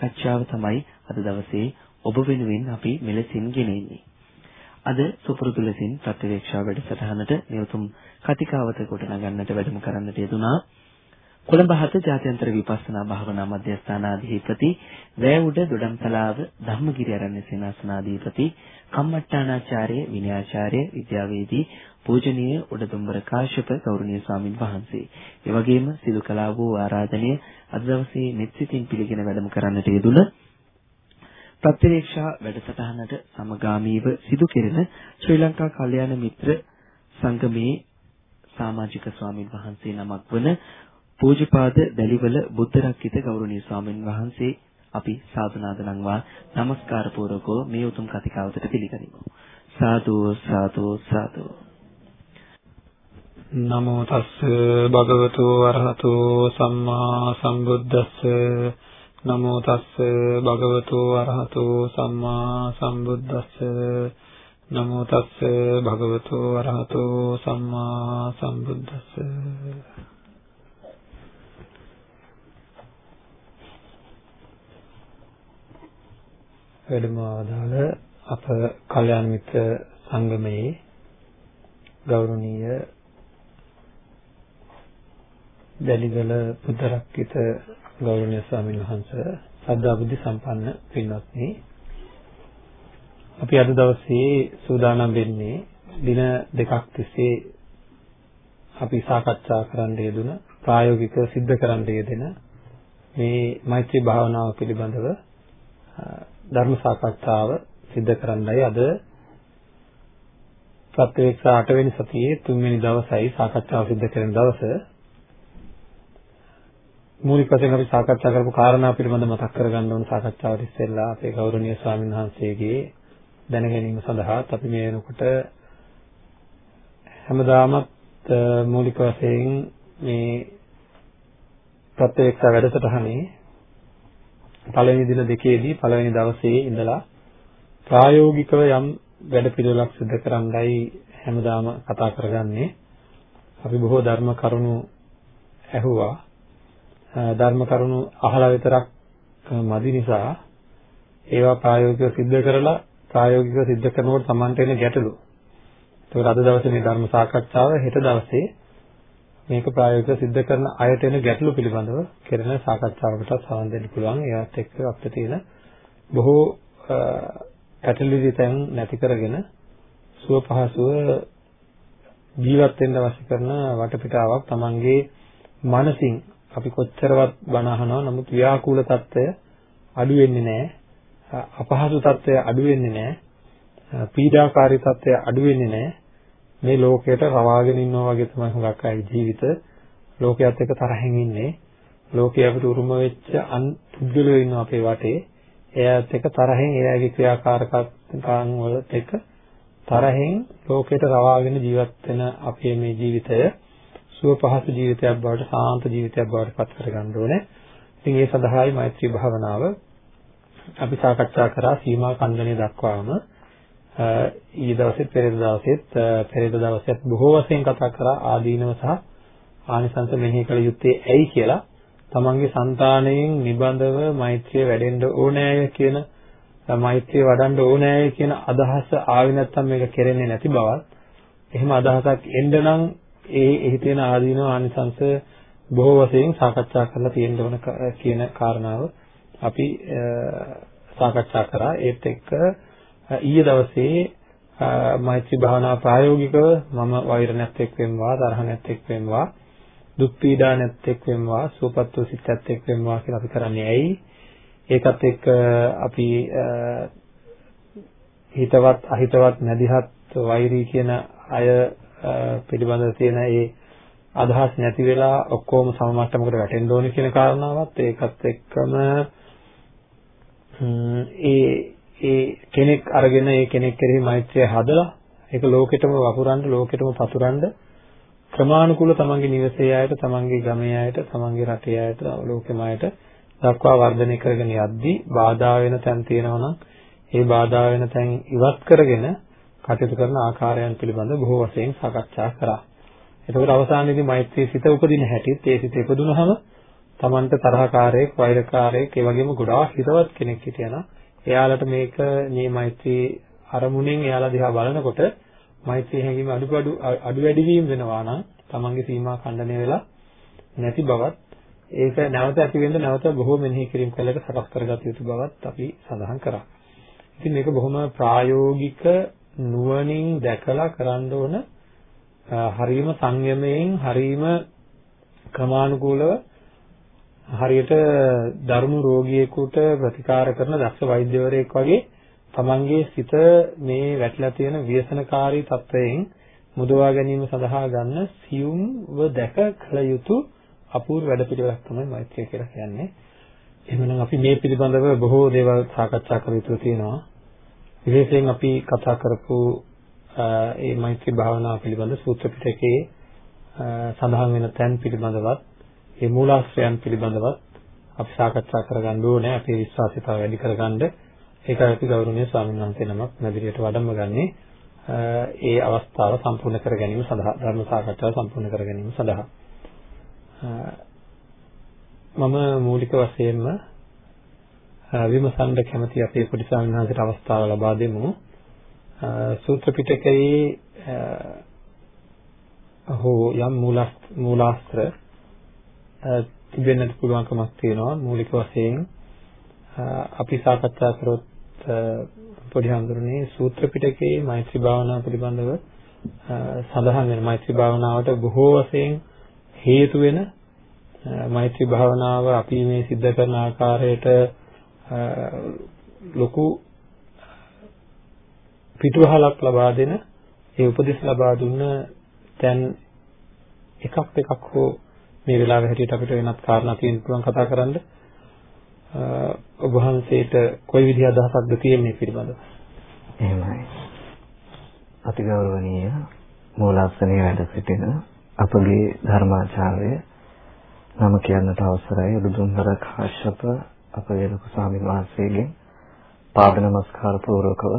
ධර්ම සාකච්ඡාව තමයි අද දවසේ ඔබ වෙනුවෙන් අපි මෙලෙසින් ගෙනෙන්නේ. අද සුපුරුදු ලෙසින් ප්‍රතිවේක්ෂා වැඩසටහනට නියුතුම් කතිකාවත කොට නගන්නට වැඩම කරන්නට යෙදුනා. කොළඹ හත ජාත්‍යන්තර විපස්සනා භාවනා මධ්‍යස්ථානාධිපති වැවුඩ දොඩම්තලාව ධම්මගිරි ආරණ්‍ය සේනාසනාධිපති කම්මට්ටානාචාර්ය විනයාචාර්ය විද්‍යාවේදී පූජනීය උඩදුම්බර කාශ්‍යප ගෞරවනීය ස්වාමින් වහන්සේ. ඒ වගේම සිදු කළා වූ ආරාධනය අද දවසේ මෙත්සිතින් පිළිගෙන වැඩම කරන්නට යෙදුන ප්‍රතිරේක්ෂා වැඩසටහනට සමගාමීව සිදු කෙරෙන ශ්‍රී ලංකා කල්යාණ මිත්‍ර සංගමේ සමාජික ස්වාමින් වහන්සේ නමක් වන පූජ්‍යපාද දැලිවල බුද්ධ රක්කිත ගෞරවනීය ස්වාමින් වහන්සේ අපි සාදුනාද නම්වා নমස්කාර පූර්වකව මේ උතුම් කතිකාවතට පිළිගනිමු සාදු සාදු සාදු නමෝ තස්ස භගවතු වරහතු සම්මා සම්බුද්දස්ස. නමෝ තස්ස භගවතු වරහතු සම්මා සම්බුද්දස්ස. නමෝ තස්ස භගවතු වරහතු සම්මා සම්බුද්දස්ස. වැඩම ආදාළ අප කල්‍යාණ මිත්‍ර සංගමයේ ගෞරවනීය දැලිගල පුදරක්කිත ගෞරවනීය ස්වාමීන් වහන්සේ සද්ධා බුද්ධ සම්පන්න පින්වත්නි අපි අද දවසේ සූදානම් වෙන්නේ දින දෙකක් තිස්සේ අපි සාකච්ඡා කරන්න යෙදුන ප්‍රායෝගිකව सिद्ध කරන්න යෙදෙන මේ මෛත්‍රී භාවනාව පිළිබඳව ධර්ම සාකච්ඡාව සිද්ධ කරන්නයි අද ප්‍රත්‍යක්ෂ 8 වෙනි සතියේ 3 වෙනි දවසයි සාකච්ඡාව සිද්ධ කරන දවසේ මූලික වශයෙන් අපි සාකච්ඡා කරපු කාරණා පිළිබඳව මතක් කරගන්න ඕන සාකච්ඡාවට ඉස්සෙල්ලා අපේ ගෞරවනීය ස්වාමීන් වහන්සේගේ දැන ගැනීම සඳහාත් අපි මේ වෙනකොට හැමදාමත් මූලික වශයෙන් මේ ප්‍රත්‍යක්ෂ වැඩසටහනේ පළවෙනි දින දෙකේදී පළවෙනි දවසේ ඉඳලා ප්‍රායෝගිකව යම් වැඩ පිළිවෙලක් සිදු කරන්නයි හැමදාම කතා කරගන්නේ. අපි බොහෝ ධර්ම කරුණු ඇහුවා. ධර්ම කරුණු අහලා විතරක් මදි නිසා ඒවා ප්‍රායෝගිකව सिद्ध කරලා ප්‍රායෝගිකව सिद्ध කරනකොට Tamanට එන ගැටලු. ඒකට අද දවසේ මේ ධර්ම සාකච්ඡාව හෙට දවසේ මේක ප්‍රායෝගිකව सिद्ध කරන අයට එන ගැටලු පිළිබඳව කෙරෙන සාකච්ඡාවකට සම්බන්ධ වෙන්න පුළුවන්. ඒවත් එක්ක අපිට තියෙන බොහෝ පැටලිලි තැන් නැති කරගෙන සුව පහසුව ජීවත් වෙන්න අවශ්‍ය කරන වටපිටාවක් Tamanගේ මනසින් අපි කොච්චරවත් බණ අහනවා. නමුත් ව්‍යාකූල తত্ত্বය අඩු වෙන්නේ නැහැ. අපහසු తত্ত্বය අඩු වෙන්නේ නැහැ. පීඩාකාරී తত্ত্বය අඩු වෙන්නේ නැහැ. මේ ලෝකයට රවාගෙන ඉන්නවා වගේ තමයි හුඟක් අය ජීවිත. ලෝකයට එක තරහින් ඉන්නේ. ලෝකයේ අපිට උරුම වෙච්ච අන් පුද්ගලයෝ ඉන්නවා අපේ වටේ. එයාත් එක තරහින් එයාගේ ක්‍රියාකාරකම් වලට එක තරහින් ලෝකයට රවාගෙන ජීවත් වෙන අපේ මේ ජීවිතය. සුව පහසු ජීවිතයක් බවට සාන්ත ජීවිතයක් බවට පත් කරගන්න ඕනේ. ඉතින් ඒ සඳහායි මෛත්‍රී භාවනාව අපි සාකච්ඡා කරා සීමා කන්දණය දක්වාම. ඊයේ දවසෙත් පෙරේද දවසෙත් පෙරේද දවසෙත් බොහෝ වශයෙන් කතා කරා ආදීනව සහ ආනිසංස මෙහි කළ යුත්තේ ඇයි කියලා. තමන්ගේ సంతාණයෙන් නිබඳව මෛත්‍රිය වැඩෙන්න ඕනෑය කියන මෛත්‍රිය වඩන්න ඕනෑය කියන අදහස ආවේ නැත්නම් මේක කෙරෙන්නේ නැති බවත්. එහෙම අදහසක් එන්න නම් ඒ එහි තියෙන ආදීනව ආනිසංශ බොහෝ වශයෙන් සාකච්ඡා කරලා තියෙන්න ඕන කියන කාරණාව අපි සාකච්ඡා කරා. ඒත් එක්ක ඊයේ දවසේ මෛත්‍රී භාවනා ප්‍රායෝගිකව මම වෛර නැත්ෙක් වෙම්වා තරහ නැත්ෙක් වෙම්වා දුක් පීඩා නැත්ෙක් වෙම්වා සුවපත් වූ සිත් නැත්ෙක් වෙම්වා කියලා අපි කරන්නේ ඇයි? ඒකත් එක්ක අපි හිතවත් අහිතවත් නැදිහත් වෛරී කියන අය පිළිබඳව තියෙන ඒ අදහස් නැති වෙලා ඔක්කොම සම මට්ටමකට වැටෙන්න ඕනේ කියන කාරණාවත් ඒකත් එක්කම ඒ ඒ කෙනෙක් අරගෙන ඒ කෙනෙක් කෙරෙහි මෛත්‍රිය හදලා ඒක ලෝකෙටම වපුරන්න ලෝකෙටම පතුරන්න ක්‍රමානුකූල තමන්ගේ නිවසේ අයට තමන්ගේ ගමේ අයට තමන්ගේ රටේ අයට ලෝකෙම අයට දක්වා වර්ධනය කරගෙන යද්දී බාධා වෙන තැන් තියෙනවා නම් ඒ බාධා වෙන තැන් ඉවත් කරගෙන කටයුතු කරන ආකාරයන් පිළිබඳ බොහෝ වශයෙන් සාකච්ඡා කරා. එතකොට අවසානයේදී මෛත්‍රී සිත උපදින හැටිත් ඒ සිත ඉපදුනහම Tamanට තරහකාරයෙක්, වෛරකාරයෙක්, ඒ වගේම ගොඩාක් හිතවත් කෙනෙක් හිටියනම් එයාලට මේක මේ මෛත්‍රී අරමුණෙන් එයාලා දිහා බලනකොට මෛත්‍රී හැඟීම අඩු අඩු අඩු වැඩි වීම වෙනවා නම් තමන්ගේ සීමා ඛණ්ඩනය වෙලා නැති බවත් ඒක නැවත ඇති වෙන්න නැවත බොහෝ මෙනෙහි කිරීම කළක සකස් කරගත යුතු බවත් අපි සඳහන් කරා. ඉතින් මේක බොහොම ප්‍රායෝගික නුවණින් දැකලා කරන්න ඕන හරීම සංයමයෙන් හරීම ක්‍රමානුකූලව හරියට දරුණු රෝගියෙකුට ප්‍රතිකාර කරන දක්ෂ වෛද්‍යවරයෙක් වගේ තමන්ගේ සිත මේ වැටලා තියෙන ව්‍යසනකාරී තත්වයෙන් මුදවා ගැනීම සඳහා ගන්න සියුම්ව දැක කළ යුතු අපූර්ව වැඩපිළිවෙලක් තමයි මෛත්‍රිය කියලා කියන්නේ. එහෙනම් අපි මේ පිළිබඳව බොහෝ දේවල් සාකච්ඡා කර යුතු තියෙනවා. විශේෂයෙන් අපි කතා කරපු මේ මෛත්‍රී භාවනාව පිළිබඳ සූත්‍ර පිටකයේ සඳහන් වෙන තැන් පිළිබඳවත් මේ මූලාශ්‍රයන් පිළිබඳවත් අපි සාකච්ඡා කරගන්න ඕනේ. අපේ විශ්වාසීතාව වැඩි කරගන්න. ඒකයි අපි ගෞරවනීය ස්වාමීන් වහන්සේ නමක් මැදිරියට වඩම්ම ගන්නේ. ඒ අවස්ථාව සම්පූර්ණ කර ගැනීම සඳහා ධර්ම සාකච්ඡාව සම්පූර්ණ කර ගැනීම සඳහා. මම මූලික වශයෙන්ම විමසන්න කැමති අපේ පොඩි ස්වාමීන් වහන්සේට අවස්ථාව ලබා දෙමු. සූත්‍ර පිටකයේ හෝ යම් මූලාස්ත්‍ර තිබෙන්නට පුළුවන්කමක් තියෙනවා. මූලික වශයෙන් අපි සාකච්ඡා කරොත් පොඩි හඳුරන්නේ සූත්‍ර පිටකයේ මෛත්‍රී භාවනාව පිළිබඳව සඳහන් වෙන මෛත්‍රී භාවනාවට බොහෝ වශයෙන් හේතු වෙන මෛත්‍රී භාවනාව අපි මේ සිද්ධ කරන ආකාරයට ලොකු පිටුවහලක් ලබා දෙන ඒ උපදෙස් ලබා දුන්න දැන් එකක් එකක් හෝ මේ වෙලාවේ හැටියට අපිට වෙනත් කාරණා තියෙන්න පුළුවන් කතා කරන්නේ ඔබ වහන්සේට කොයි විදිහ අදහසක්ද තියෙන්නේ පිළිබඳව? එහෙමයි. අතිගෞරවනීය මූලාසනයේ වැඩ සිටින අපගේ ධර්මාචාර්ය නම කියන්නට අවසරයි උදුම්බර කාශ්‍යප අපගේ ලොකු ස්වාමීන් වහන්සේගෙන් පාද නමස්කාර පූර්වකව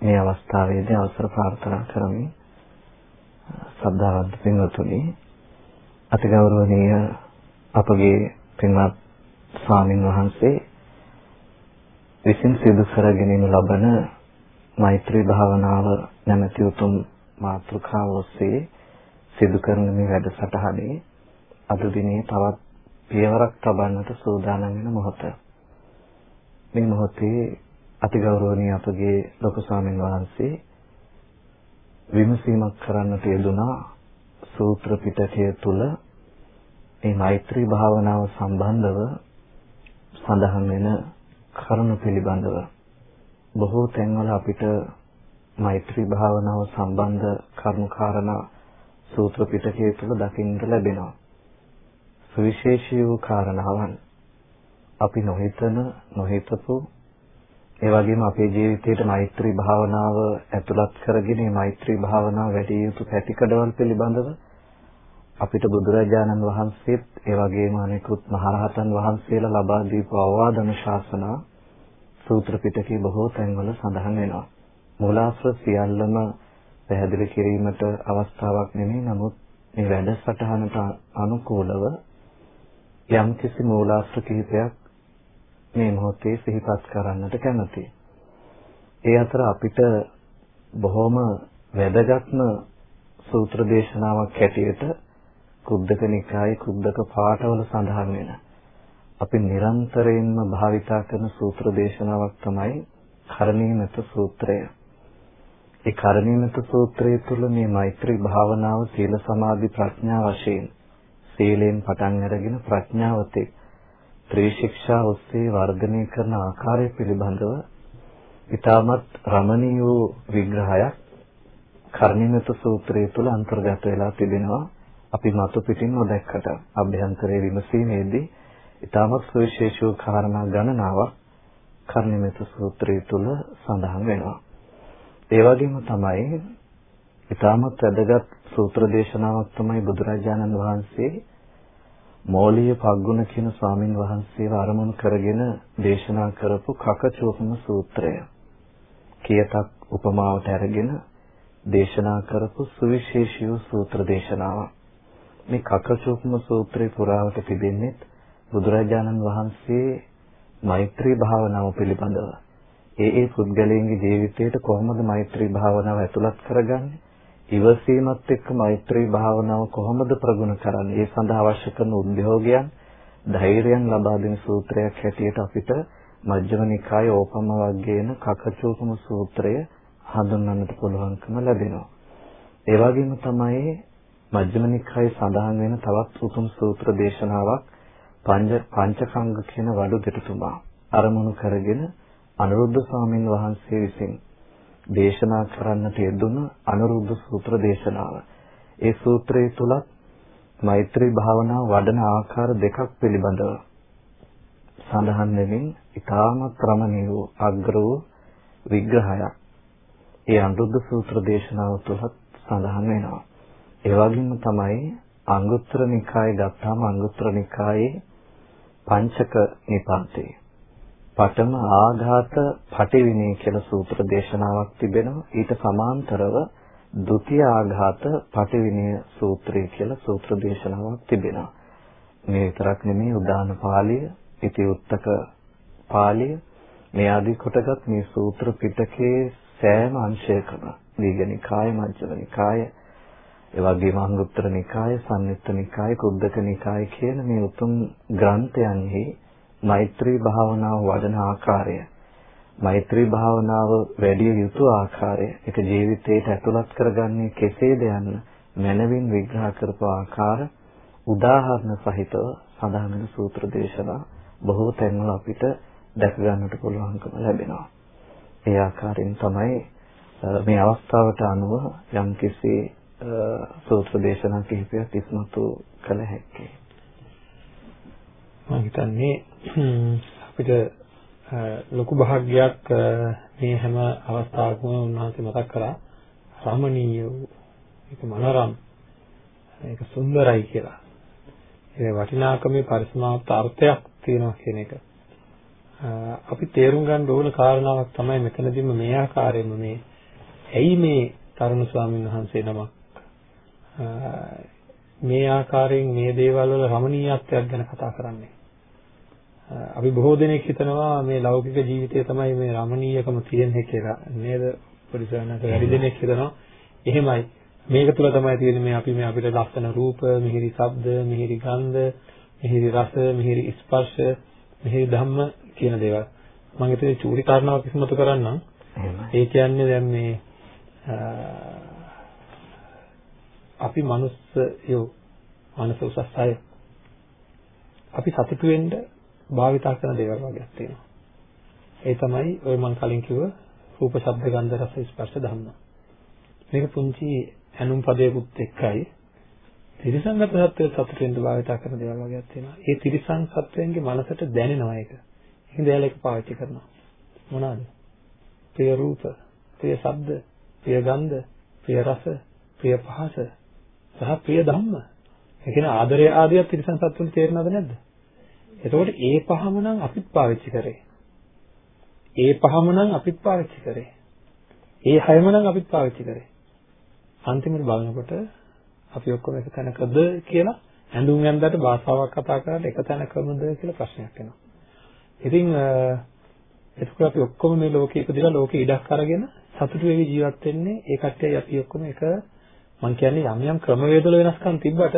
මේ අවස්ථාවේදී අවසර ප්‍රාර්ථනා කරමි. සද්ධාවන්ත පින්වතුනි අතිගෞරවනීය අපගේ පින්වත් ස්වාමින් වහන්සේ විසින් සිදු කර ගැනීම ලබන මෛත්‍රී භාවනාව නැමැති උතුම් මාතෘකාව ඔස්සේ සිදු කරන මේ වැඩසටහනේ අද දිනේ තවත් පියවරක් තබන්නට සූදානම් වෙන මොහොත. මේ මොහොතේ අතිගෞරවනීය අපගේ ලොකු ස්වාමින් වහන්සේ විමසීමක් කරන්නට යෙදුනා සූත්‍ර පිටකය තුල මේ මෛත්‍රී භාවනාව සම්බන්ධව සඳහන් වෙන කරුණු පිළිබඳව බොහෝ තැන්වල අපිට මෛත්‍රී භාවනාව සම්බන්ධ කරුණු කාරණා සූත්‍ර පිටකයේ තුල දකින්න ලැබෙනවා. සුවිශේෂී වූ කාරණාවන් අපි නොහිතන නොහිතපු ඒ වගේම අපේ ජීවිතයට මෛත්‍රී භාවනාව ඇතුළත් කරගෙන මේ මෛත්‍රී භාවනාව වැඩි යුතු පැතිකඩවල් පිළිබඳව අපිට බුදුරජාණන් වහන්සේත් ඒ වගේම අනෙකුත් මහරහතන් වහන්සේලා ලබා දීපු අවවාදන ශාසනා සූත්‍ර පිටකේ බොහෝ තැන්වල සඳහන් වෙනවා. මූලාශ්‍ර සියල්ලම පැහැදිලි කිරීමට අවස්ථාවක් නෙමෙයි නමුත් මේ වැඩසටහනට අනුකූලව යම් කිසි මූලාශ්‍ර කිහිපයක් මේ මොහොතේ සිහිපත් කරන්නට කැමතියි. ඒ අතර අපිට බොහොම වැදගත්ම සූත්‍ර දේශනාවක් හැටියට කුද්දක නිකායේ කුද්දක පාඨවල සඳහන් වෙන අපි නිරන්තරයෙන්ම භාවිතා කරන සූත්‍ර දේශනාවක් තමයි කරණීයමෙත සූත්‍රය. ඒ කරණීයමෙත සූත්‍රය තුළ මේ මෛත්‍රී භාවනාව සීල සමාධි ප්‍රඥා වශයෙන් සීලෙන් පටන් අරගෙන ප්‍රඥාවතේ ත්‍රිශික්ෂා ඔස්සේ වර්ධනය කරන ආකාරය පිළිබඳව ඊටමත් රමණීය වූ විග්‍රහයක් කරණීයමෙත සූත්‍රය තුළ අන්තර්ගත වෙලා තිබෙනවා. අපි මතු පිටින් නොදැක්කට අභ්‍යන්තරයේ විමසීමේදී ඊටමත් සුවිශේෂී කාරණා ගණනාවක් කර්ණිමෙත සූත්‍රය තුල සඳහන් වෙනවා. ඒ වගේම තමයි ඊටමත් වැදගත් සූත්‍ර දේශනාවක් තමයි බුදුරජාණන් වහන්සේ මෝලිය පග්ගුණ කියන ස්වාමින් වහන්සේව අරමුණු කරගෙන දේශනා කරපු කකචෝපම සූත්‍රය. කියතක් උපමාවට අරගෙන දේශනා කරපු සුවිශේෂී සූත්‍ර දේශනාවක්. මේ කකචූපම සූත්‍රේ පුරාවට තිබෙන්නේ බුදුරජාණන් වහන්සේ මෛත්‍රී භාවනාව පිළිබඳව. ඒ ඒ පුද්ගලයන්ගේ ජීවිතයට කොහොමද මෛත්‍රී භාවනාව ඇතුළත් කරගන්නේ? ඉවසීමත් එක්ක මෛත්‍රී භාවනාව කොහොමද ප්‍රගුණ කරන්නේ? ඒ සඳහා අවශ්‍ය කරන උද්‍යෝගයන්, ධෛර්යයන් ලබා දෙන සූත්‍රයක් හැටියට අපිට මජ්ක්‍ධිම නිකායේ ඕපම වර්ගයේන කකචූපම සූත්‍රය හඳුන්වන්නට පුළුවන්කම ලැබෙනවා. ඒ වගේම තමයි මජ්ක්‍ධිම නිකායේ සඳහන් වෙන තවත් උතුම් සූත්‍ර දේශනාවක් පංච පංචකංග කියන වඩු දෙතුමා අරමුණු කරගෙන අනුරුද්ධ ස්වාමීන් වහන්සේ විසින් දේශනා කරන්නට යෙදුණු අනුරුද්ධ සූත්‍ර දේශනාව. ඒ සූත්‍රයේ තුලත් මෛත්‍රී භාවනාව වඩන ආකාර දෙකක් පිළිබඳව සඳහන් වෙමින් ඊටාමත් රමණීය වූ අග්‍ර වූ විග්‍රහයක් ඒ අනුරුද්ධ සූත්‍ර දේශනාව තුලත් සඳහන් වෙනවා. ඒ වගේම තමයි අංගුත්තර නිකායේ ගත්තාම අංගුත්තර නිකායේ පංචක නිපාතේ පඨම ආඝාත පටිවිණේ කියලා සූත්‍ර දේශනාවක් තිබෙනවා. ඊට සමාන්තරව ဒုတိ ය ආඝාත පටිවිණය සූත්‍රය කියලා සූත්‍ර දේශනාවක් තිබෙනවා. මේ විතරක් නෙමෙයි උදාන පාළිය, ඉති උත්තක පාළිය මේ ආදී කොටගත් මේ සූත්‍ර පිටකයේ සෑම අංශයකම දීඝනිකාය, මජ්ක්‍ධිමනිකාය, ඒ වගේම අංගුත්තර නිකාය, සංයුත්ත නිකාය, කුද්දක නිකාය කියන මේ උතුම් ග්‍රන්ථයන්හි මෛත්‍රී භාවනාව වඩන ආකාරය මෛත්‍රී භාවනාව වැඩි යුතු ආකාරය ඒක ජීවිතයට ඇතුළත් කරගන්නේ කෙසේද යන්න මනවින් විග්‍රහ කරපු ආකාර උදාහරණ සහිතව සඳහන් වෙන සූත්‍ර දේශනා බොහෝ තැන්වල අපිට දැක ගන්නට පුළුවන්කම ලැබෙනවා. ඒ ආකාරයෙන් තමයි මේ අවස්ථාවට අනුව යම්කිසි සූත්‍ර දේශනා කිහිපයක් ඉස්මතු කළ හැකියි. මම හිතන්නේ අපිට ලොකු භාග්යක් මේ හැම අවස්ථාවකම උන්වහන්සේ මතක් කරා රමණීය වූ ඒක මනරම් ඒක සුන්දරයි කියලා. ඒ වටිනාකමේ පරිසමාප්ත අර්ථයක් තියෙනවා කියන එක. අපි තේරුම් ගන්න ඕන කාරණාවක් තමයි මෙතනදීම මේ ආකාරයෙන්ම මේ ඇයි මේ තරුණ ස්වාමීන් වහන්සේ නමක් මේ ආකාරයෙන් මේ දේවල් වල රමණීයත්වයක් ගැන කතා කරන්නේ. අපි බොහෝ දෙනෙක් හිතනවා මේ ලෞකික ජීවිතය තමයි මේ රමණීයකම තියෙන්නේ කියලා නේද? පරිසරණක වැඩි දෙනෙක් හිතනවා එහෙමයි. මේක තුල තමයි තියෙන්නේ මේ අපි මේ අපිට ලස්සන රූප, මිහිරි ශබ්ද, මිහිරි ගන්ධ, මිහිරි රස, මිහිරි ස්පර්ශ, මිහිරි ධම්ම කියන දේවල්. මම හිතේ චූරි කාරණාවක් ඉස්මතු කරන්නම්. ඒ කියන්නේ දැන් මේ අපි මනුස්සයෝ මනස උසස් අය අපි සතුටු වෙන්න භාවිතා කරන දේවල් වගේක් තියෙනවා. ඒ තමයි ඔය මම කලින් කිව්ව රූප, ශබ්ද, ගන්ධ, රස, ස්පර්ශ ධම්ම. මේක පුංචි ඇනුම් පදයකට එක්කයි තිරිසංගත සත්වයේ සතුට වෙන්න භාවිතා කරන දේවල් වගේක් තියෙනවා. ඒ තිරිසං සත්වයන්ගේ මනසට දැනෙනවා ඒක. ඒකෙන් දැයල එක පාවිච්චි කරනවා. මොනවාද? ප්‍රිය රූප, ප්‍රිය ශබ්ද, ප්‍රිය ගන්ධ, ප්‍රිය රස, ප්‍රිය පහස සහ ප්‍රිය ධම්ම. ඒ කියන්නේ ආදරය ආදියත් තිරිසං සත්තුන් තේරෙනවද නැද්ද? එතකොට ඒ පහම නම් අපිත් පාවිච්චි කරේ. ඒ පහම නම් අපිත් පාවිච්චි කරේ. ඒ හයම නම් අපිත් පාවිච්චි කරේ. අන්තිමට බලනකොට අපි ඔක්කොම එක තැනකද කියලා ඇඳුම් ඇඳලා භාෂාවක් කතා කරලා එක තැනකමද කියලා ප්‍රශ්නයක් එනවා. ඉතින් එතකොට අපි ඔක්කොම මේ ලෝකේ ඉපදිලා ලෝකේ ඉඩක් අරගෙන සතුටු වෙවි ජීවත් වෙන්නේ ඒ කට්ටියයි අපි ඔක්කොම එක මම කියන්නේ යම් යම් ක්‍රමවේදවල වෙනස්කම් තිබ්බට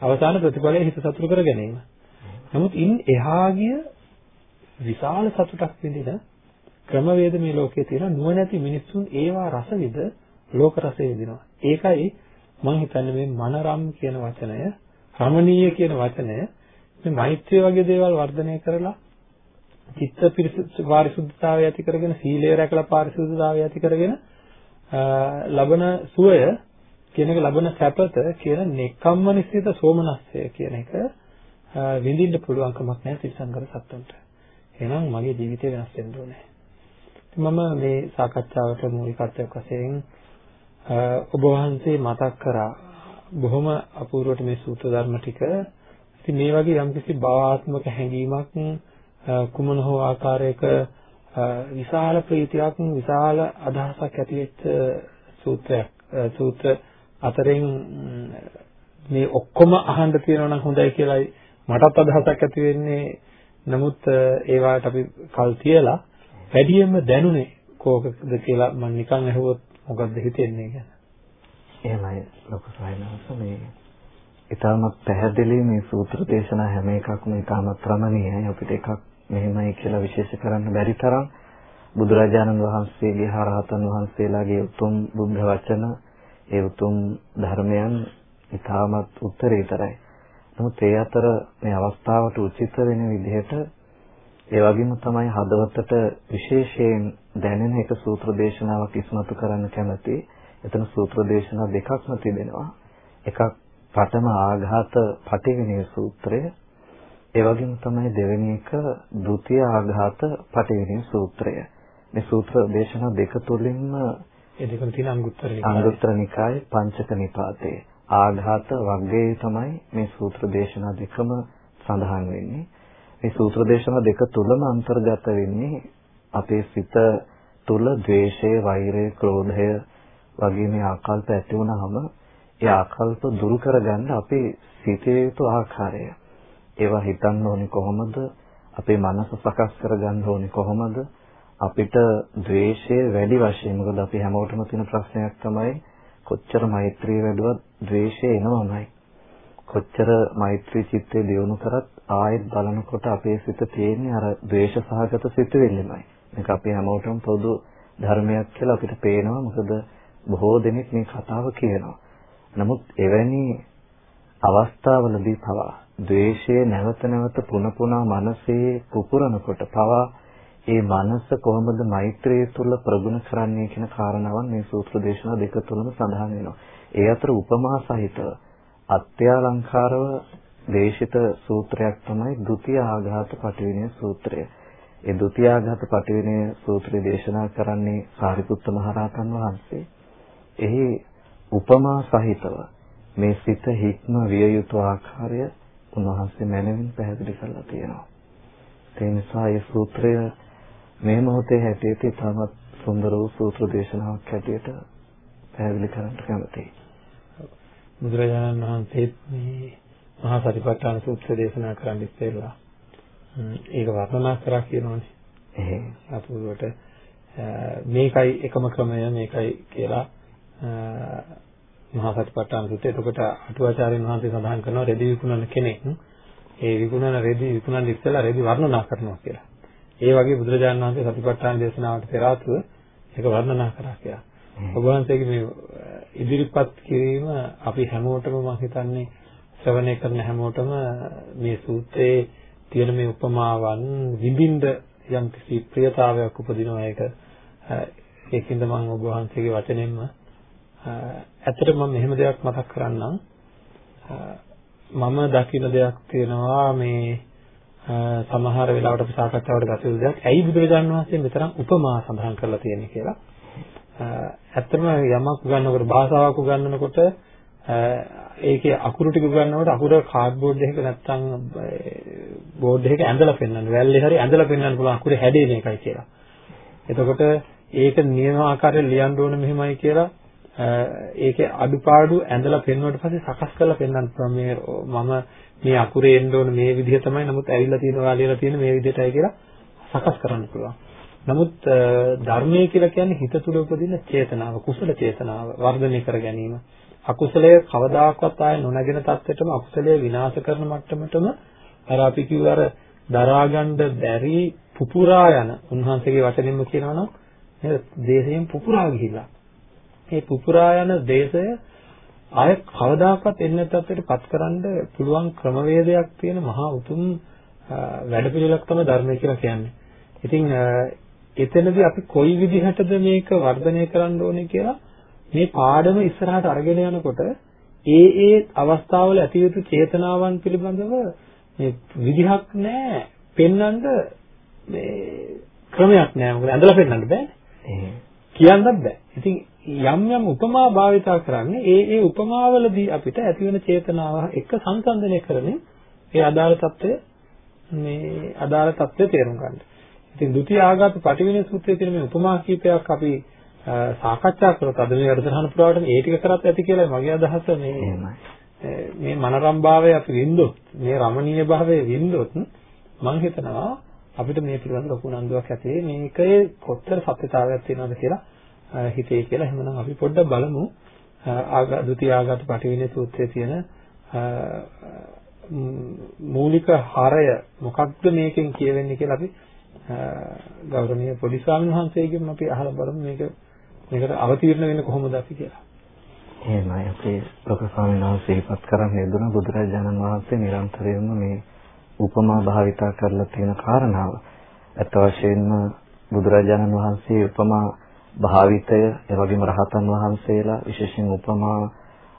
අවසාන ප්‍රතිඵලය හිත සතුටු කර ගැනීම. නමුත් ඉන් එහා ගිය විශාල සතුටක් විඳින ක්‍රමවේද මේ ලෝකයේ තියෙන නුවණැති මිනිස්සුන් ඒවා රස විඳ ලෝක රසය විඳිනවා. ඒකයි මම හිතන්නේ මේ මනරම් කියන වචනය, රමණීය කියන වචනය මේ මෛත්‍රිය වගේ දේවල් වර්ධනය කරලා චිත්ත පාරිශුද්ධතාවය ඇති කරගෙන සීලය රැකලා පාරිශුද්ධතාවය ඇති කරගෙන ලබන සුවය කියන එක ලබන සැපත කියන නෙක්ඛම්ම නිසිත සෝමනස්සය කියන එක විඳින්න පුළුවන්කමක් නැහැ තිරසංගර සත්තුන්ට. එහෙනම් මගේ ජීවිතය වෙනස් වෙන්න ඕනේ. මම මේ සාකච්ඡාවට මූලිකත්වයක් වශයෙන් ඔබ වහන්සේ මතක් කරා බොහොම අපූර්වට මේ සූත්‍ර ධර්ම ටික. ඉතින් මේ වගේ යම්කිසි භාවාත්මක හැඟීමක් කුමන හෝ ආකාරයක විශාල ප්‍රීතියක් විශාල අදහසක් ඇති වෙච්ච සූත්‍රයක් සූත්‍ර අතරින් මේ ඔක්කොම අහන්න තියෙනවා නම් හොඳයි කියලායි මටත් අදහසක් ඇති වෙන්නේ. නමුත් ඒවට අපි කල් තියලා වැඩියෙන්ම දැනුනේ කෝකද කියලා මම නිකන් අහුවොත් මොකද්ද හිතෙන්නේ කියලා. එහෙමයි ලොකු සායනස මේ ඊටමත් පැහැදිලි මේ සූත්‍ර දේශනා හැම එකක්ම ඊටමත් රමණීයයි අපිට එකක් මෙහෙමයි කියලා විශේෂ කරන්න බැරි තරම් බුදුරජාණන් වහන්සේගේ හරහතන් වහන්සේලාගේ උතුම් බුද්ධ වචන ඒ උතුම් ධර්මයන් ඊටමත් උත්තරීතරයි. නමුත් ඒ අතර මේ අවස්ථාවට උචිත වෙන විදිහට ඒ වගේම තමයි හදවතට විශේෂයෙන් දැනෙන එක සූත්‍ර දේශනාවක් ඉස්මතු කරන්න කැමති. එතන සූත්‍ර දේශනා දෙකක්ම තිබෙනවා. එකක් පඨම ආඝාත පටිවිණය සූත්‍රය. ඒ වගේම තමයි දෙවෙනි එක ဒုတိ ය ආඝාත පටිවිණය සූත්‍රය. මේ සූත්‍ර දේශනා දෙක තුලින්ම ඒ දෙකම තියෙන අංගුත්තර නිකායේ අංගුත්තර නිකායේ පංචක නිපාතේ ආඝාත වර්ගයේ තමයි මේ සූත්‍ර දේශනා දෙකම සඳහන් වෙන්නේ. මේ සූත්‍ර දේශනා දෙක තුලම අන්තර්ගත වෙන්නේ අපේ සිත තුල ද්වේෂය, වෛරය, ක්‍රෝධය වගේ මේ ආකල්ප ඇති වුනහම ඒ ආකල්ප දුරු කරගන්න අපේ සිතේ යුතු ආකාරය. ඒවා හිතන්න ඕනේ කොහොමද? අපේ මනස සකස් කරගන්න ඕනේ කොහොමද? අපිට ද්වේෂය වැඩි වශයෙන් මොකද අපි හැමෝටම තියෙන ප්‍රශ්නයක් තමයි කොච්චර මෛත්‍රිය වැඩුවත් ද්වේෂය එනවමයි. කොච්චර මෛත්‍රී චිත්තය දියුණු කරත් ආයෙත් බලනකොට අපේ සිත තියෙන්නේ අර ද්වේෂ සහගත සිතුවිල්ලමයි. මේක අපි හැමෝටම පොදු ධර්මයක් කියලා අපිට පේනවා. මොකද බොහෝ දෙනෙක් මේ කතාව කියනවා. නමුත් එවැනි අවස්ථාවලදී පවා ද්වේෂය නැවත නැවත පුන පුනා මනසේ පුපුරනකොට පවා ඒ මනස කොහොමද මෛත්‍රිය තුළ ප්‍රගුණ කරන්නේ කියන කාරණාවන් මේ සූත්‍ර දේශනා දෙක තුළම සඳහන් වෙනවා. ඒ අතර උපමා සහිතව අත්‍යාලංකාරව දේශිත සූත්‍රයක් තමයි ဒ ුතිය ආඝාත පටිවිණය සූත්‍රය. ඒ ဒ ුතිය ආඝාත පටිවිණය සූත්‍රය දේශනා කරන්නේ සාරිපුත්ත මහරහතන් වහන්සේ. එහි උපමා සහිතව මේ සිත හික්ම විය යුතු ආකාරය උන්වහන්සේ මැනවින් පැහැදිලි කරලා තියෙනවා. ඒ නිසා මේ සූත්‍රය මේ මොහොතේ හැටියට ඉතාමත් සුන්දර වූ සූත්‍ර දේශනාවක් හැටියට පැහැදිලි කරන්න කැමතියි. බුදුරජාණන් වහන්සේ මේ මහා සතිපට්ඨාන සූත්‍රය දේශනා කරන්න ඉස්සෙල්ලා ඒක වර්ණනා කරා කියනෝනේ. එහෙ. අපුරුවට මේකයි එකම ක්‍රමය මේකයි කියලා මහා සතිපට්ඨාන සූත්‍රය. එතකොට අටුවාචාර්යන් වහන්සේ සඳහන් කරනවා රෙදි විකුණන කෙනෙක් ඒ විකුණන රෙදි විකුණන ඉස්සෙල්ලා රෙදි වර්ණනා කරනවා කියලා. ඒ වගේ බුදුරජාණන් වහන්සේ සතිපට්ඨාන දේශනාවට පෙර ආතුව ඒක වර්ණනා කරා කියලා. ඔබ වහන්සේගේ මේ ඉදිරිපත් කිරීම අපි හැමෝටම මම හිතන්නේ ශ්‍රවණය කරන හැමෝටම මේ සූත්‍රයේ තියෙන මේ උපමාවන් විඳින්න යම් කිසි ප්‍රියතාවයක් උපදිනවා ඒක. ඒකින්ද මම ඔබ වහන්සේගේ වචනෙන්ම ඇත්තට මම මෙහෙම දෙයක් මතක් කරන්නම්. මම දකින දෙයක් තියෙනවා මේ සමහර වෙලාවට අපි සාකච්ඡාවට ගත යුතු දෙයක් ඇයි බුදුරජාණන් වහන්සේ මෙතරම් උපමා සඳහන් කරලා තියෙන්නේ කියලා ඇත්තම යමක් උගන්වනකොට භාෂාවක් උගන්වනකොට ඒකේ අකුරු ටික උගන්වනකොට අකුර කාඩ්බෝඩ් එකක නැත්තම් බෝඩ් එකක ඇඳලා පෙන්වන්න. වැල්ලේ හරි ඇඳලා පෙන්වන්න පුළුවන් අකුරේ හැඩේ මේකයි කියලා. එතකොට ඒක නියම ආකාරයෙන් ලියන්න ඕන මෙහෙමයි කියලා ඒකේ අඩුපාඩු ඇඳලා පෙන්වුවට පස්සේ සකස් කරලා පෙන්වන්න පුළුවන් මේ මම මේ අකුරේ එන්න ඕන මේ විදිහ තමයි නමුත් ඇවිල්ලා තියෙනවා ලියලා තියෙන මේ විදිහටයි කියලා සකස් කරන්න පුළුවන්. නමුත් ධර්මය කියලා කියන්නේ හිත තුළ උපදින චේතනාව, කුසල චේතනාව වර්ධනය කර ගැනීම. අකුසලය කවදාකවත් ආය නොනැගෙන තත්ත්වයටම අකුසලය විනාශ කරන මට්ටමටම අර අපි කිව්ව අර දරාගන්න බැරි පුපුරා යන උන්වහන්සේගේ වචනින්ම කියනවා නම් නේද? දේශයෙන් පුපුරා ගිහිලා. මේ පුපුරා යන දේශය ආය කවදාකවත් එන්න තත්ත්වයට පත්කරන්න පුළුවන් ක්‍රමවේදයක් තියෙන මහා උතුම් වැඩපිළිවෙලක් තමයි ධර්මය කියලා කියන්නේ. ඉතින් එතනදී අපි කොයි විදිහටද මේක වර්ධනය කරන්න ඕනේ කියලා මේ පාඩම ඉස්සරහට අරගෙන යනකොට ඒ ඒ අවස්ථාවල ඇති යුතු චේතනාවන් පිළිබඳව මේ විදිහක් නැහැ පෙන්වන්න මේ ක්‍රමයක් නැහැ මොකද ඇඳලා පෙන්වන්න බෑනේ කියන්නත් බෑ. ඉතින් යම් යම් උපමා භාවිතා කරන්නේ ඒ ඒ උපමාවලදී අපිට ඇතිවන චේතනාව එක්ක සංසන්දනය කරමින් ඒ අදාළ தত্ত্বය මේ අදාළ தত্ত্বය තේරුම් ගන්න. ඉතින් ဒုတိ ය ආගත පටිවිණ සූත්‍රයේ තියෙන මේ උපමා කීපයක් අපි සාකච්ඡා කරලා අද මේ වැඩසටහන පුරාවට මේ ටික කරත් ඇති කියලා මගේ අදහස මේ මේ මනරම්භාවය අපි වින්දොත් මේ රමණීය භාවය වින්දොත් මම හිතනවා අපිට මේ පිළිබඳ ලොකු උනන්දුවක් ඇති වෙයි මේකේ කොතර සත්‍යතාවයක් තියෙනවද කියලා හිතේ කියලා එහෙනම් අපි පොඩ්ඩක් බලමු ආග ဒုတိ ය ආගත පටිවිනේ සූත්‍රයේ තියෙන මූලික හරය මොකක්ද මේකෙන් කියවෙන්නේ කියලා අපි ගෞරවනීය පොඩි ස්වාමීන් වහන්සේගෙන් අපි අහලා බලමු මේක මේකට අවතීර්ණ වෙන්නේ කොහොමද අපි කියලා. එහෙමයි අපේ ලොකු ස්වාමීන් වහන්සේ ඉපත් කරන් යෙදුන බුදුරජාණන් වහන්සේ නිරන්තරයෙන්ම මේ උපමා භාවිතා කරලා තියෙන කාරණාව. අත් වශයෙන්ම බුදුරජාණන් වහන්සේ උපමා භාවිතය එවැගේම රහතන් වහන්සේලා විශේෂයෙන් උපමා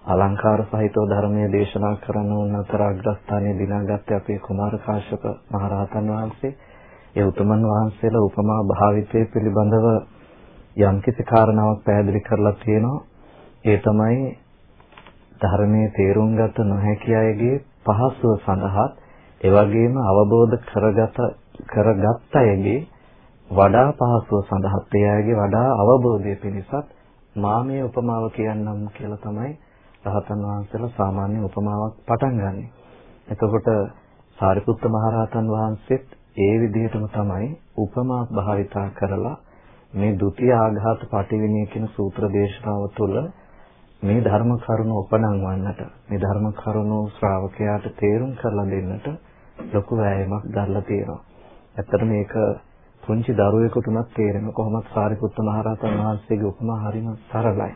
අලංකාර සහිතව ධර්මයේ දේශනා කරන උන් අතර අග්‍රස්ථානයේ දිනාගත්තේ අපේ කුමාර කාශ්‍යප මහ රහතන් වහන්සේ. ඒ උතුමන් වහන්සේලා උපමා භාවිතය පිළිබඳව යම්කිසි කාරණාවක් පැහැදිලි කරලා තියෙනවා. ඒ තමයි ධර්මයේ තේරුම් ගත නොහැකි අයගේ පහසුව සඳහා එවැගේම අවබෝධ කරගත කරගත් අයගේ වඩා පහසුව සඳහා ඒ අයගේ වඩා අවබෝධය පිණිසත් මා මේ උපමාව කියන්නම් කියලා තමයි රහතන් වහන්සේලා සාමාන්‍ය උපමාවක් පටන් ගන්නෙ. එතකොට සාරිපුත්ත මහරහතන් වහන්සේත් ඒ විදිහටම තමයි උපමා භාවිතා කරලා මේ ဒုတိ ය ආඝාත පටිවිණය කියන සූත්‍ර දේශනාව තුළ මේ ධර්ම කරුණ උපනංවන්නට මේ ධර්ම කරුණ ශ්‍රාවකයාට තේරුම් කරලා දෙන්නට ලොකු වෑයමක් දරලා තියෙනවා. ඇත්තට මේක පුංචි දරුවෙකුට උනත් තේරෙන කොහොමද සාරිපුත්ත මහරහතන් වහන්සේගේ උපමා හරිම සරලයි.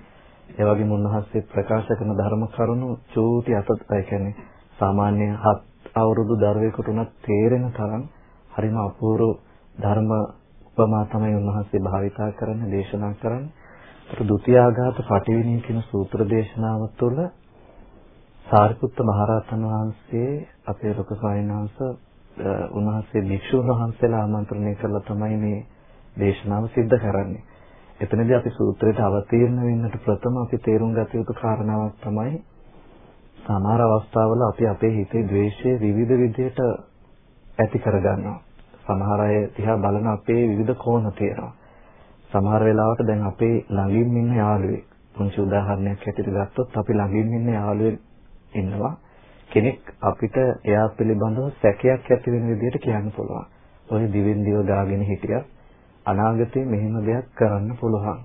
ඒ වගේම උන්වහන්සේ ප්‍රකාශ කරන ධර්ම කරුණු චූටි අත ඒ කියන්නේ සාමාන්‍ය හත් අවුරුදු දරුවෙකුට උනත් තේරෙන තරම් හරිම අපූර්ව ධර්ම උපමා තමයි උන්වහන්සේ භාවිතා කරන්නේ දේශනා කරන්නේ. ඒතර ဒုတိ යාඝාත පටිවිණී කියන සූත්‍ර දේශනාව තුළ සාරිපුත්ත මහරහතන් වහන්සේ අපේ ලොකු ස්වාමීන් වහන්සේ උන්වහන්සේ භික්ෂුන් වහන්සේලා ආමන්ත්‍රණය කරලා තමයි මේ දේශනාව සිද්ධ කරන්නේ. එතනදී අපි සූත්‍රයට අවතීර්ණ වෙන්නට ප්‍රථම අපි තේරුම් ගත යුතු කාරණාවක් තමයි සමහර අවස්ථාවල අපි අපේ හිතේ ද්වේෂය විවිධ විදිහට ඇති කරගන්නවා. සමහර අය දිහා බලන අපේ විවිධ කෝණ තියෙනවා. සමහර වෙලාවට දැන් අපේ ළඟින් ඉන්න යාළුවෙක් පුංචි උදාහරණයක් ඇටියට ගත්තොත් අපි ළඟින් ඉන්න යාළුවෙක් ඉන්නවා. කෙනෙක් අපිට එයා පිළිබඳව සැකයක් ඇති වෙන විදිහට කියන්න පුළුවන්. ඔය දිවෙන් දිව ගාගෙන හිටියත් අනාගතේ මෙහෙම දෙයක් කරන්න පුළුවන්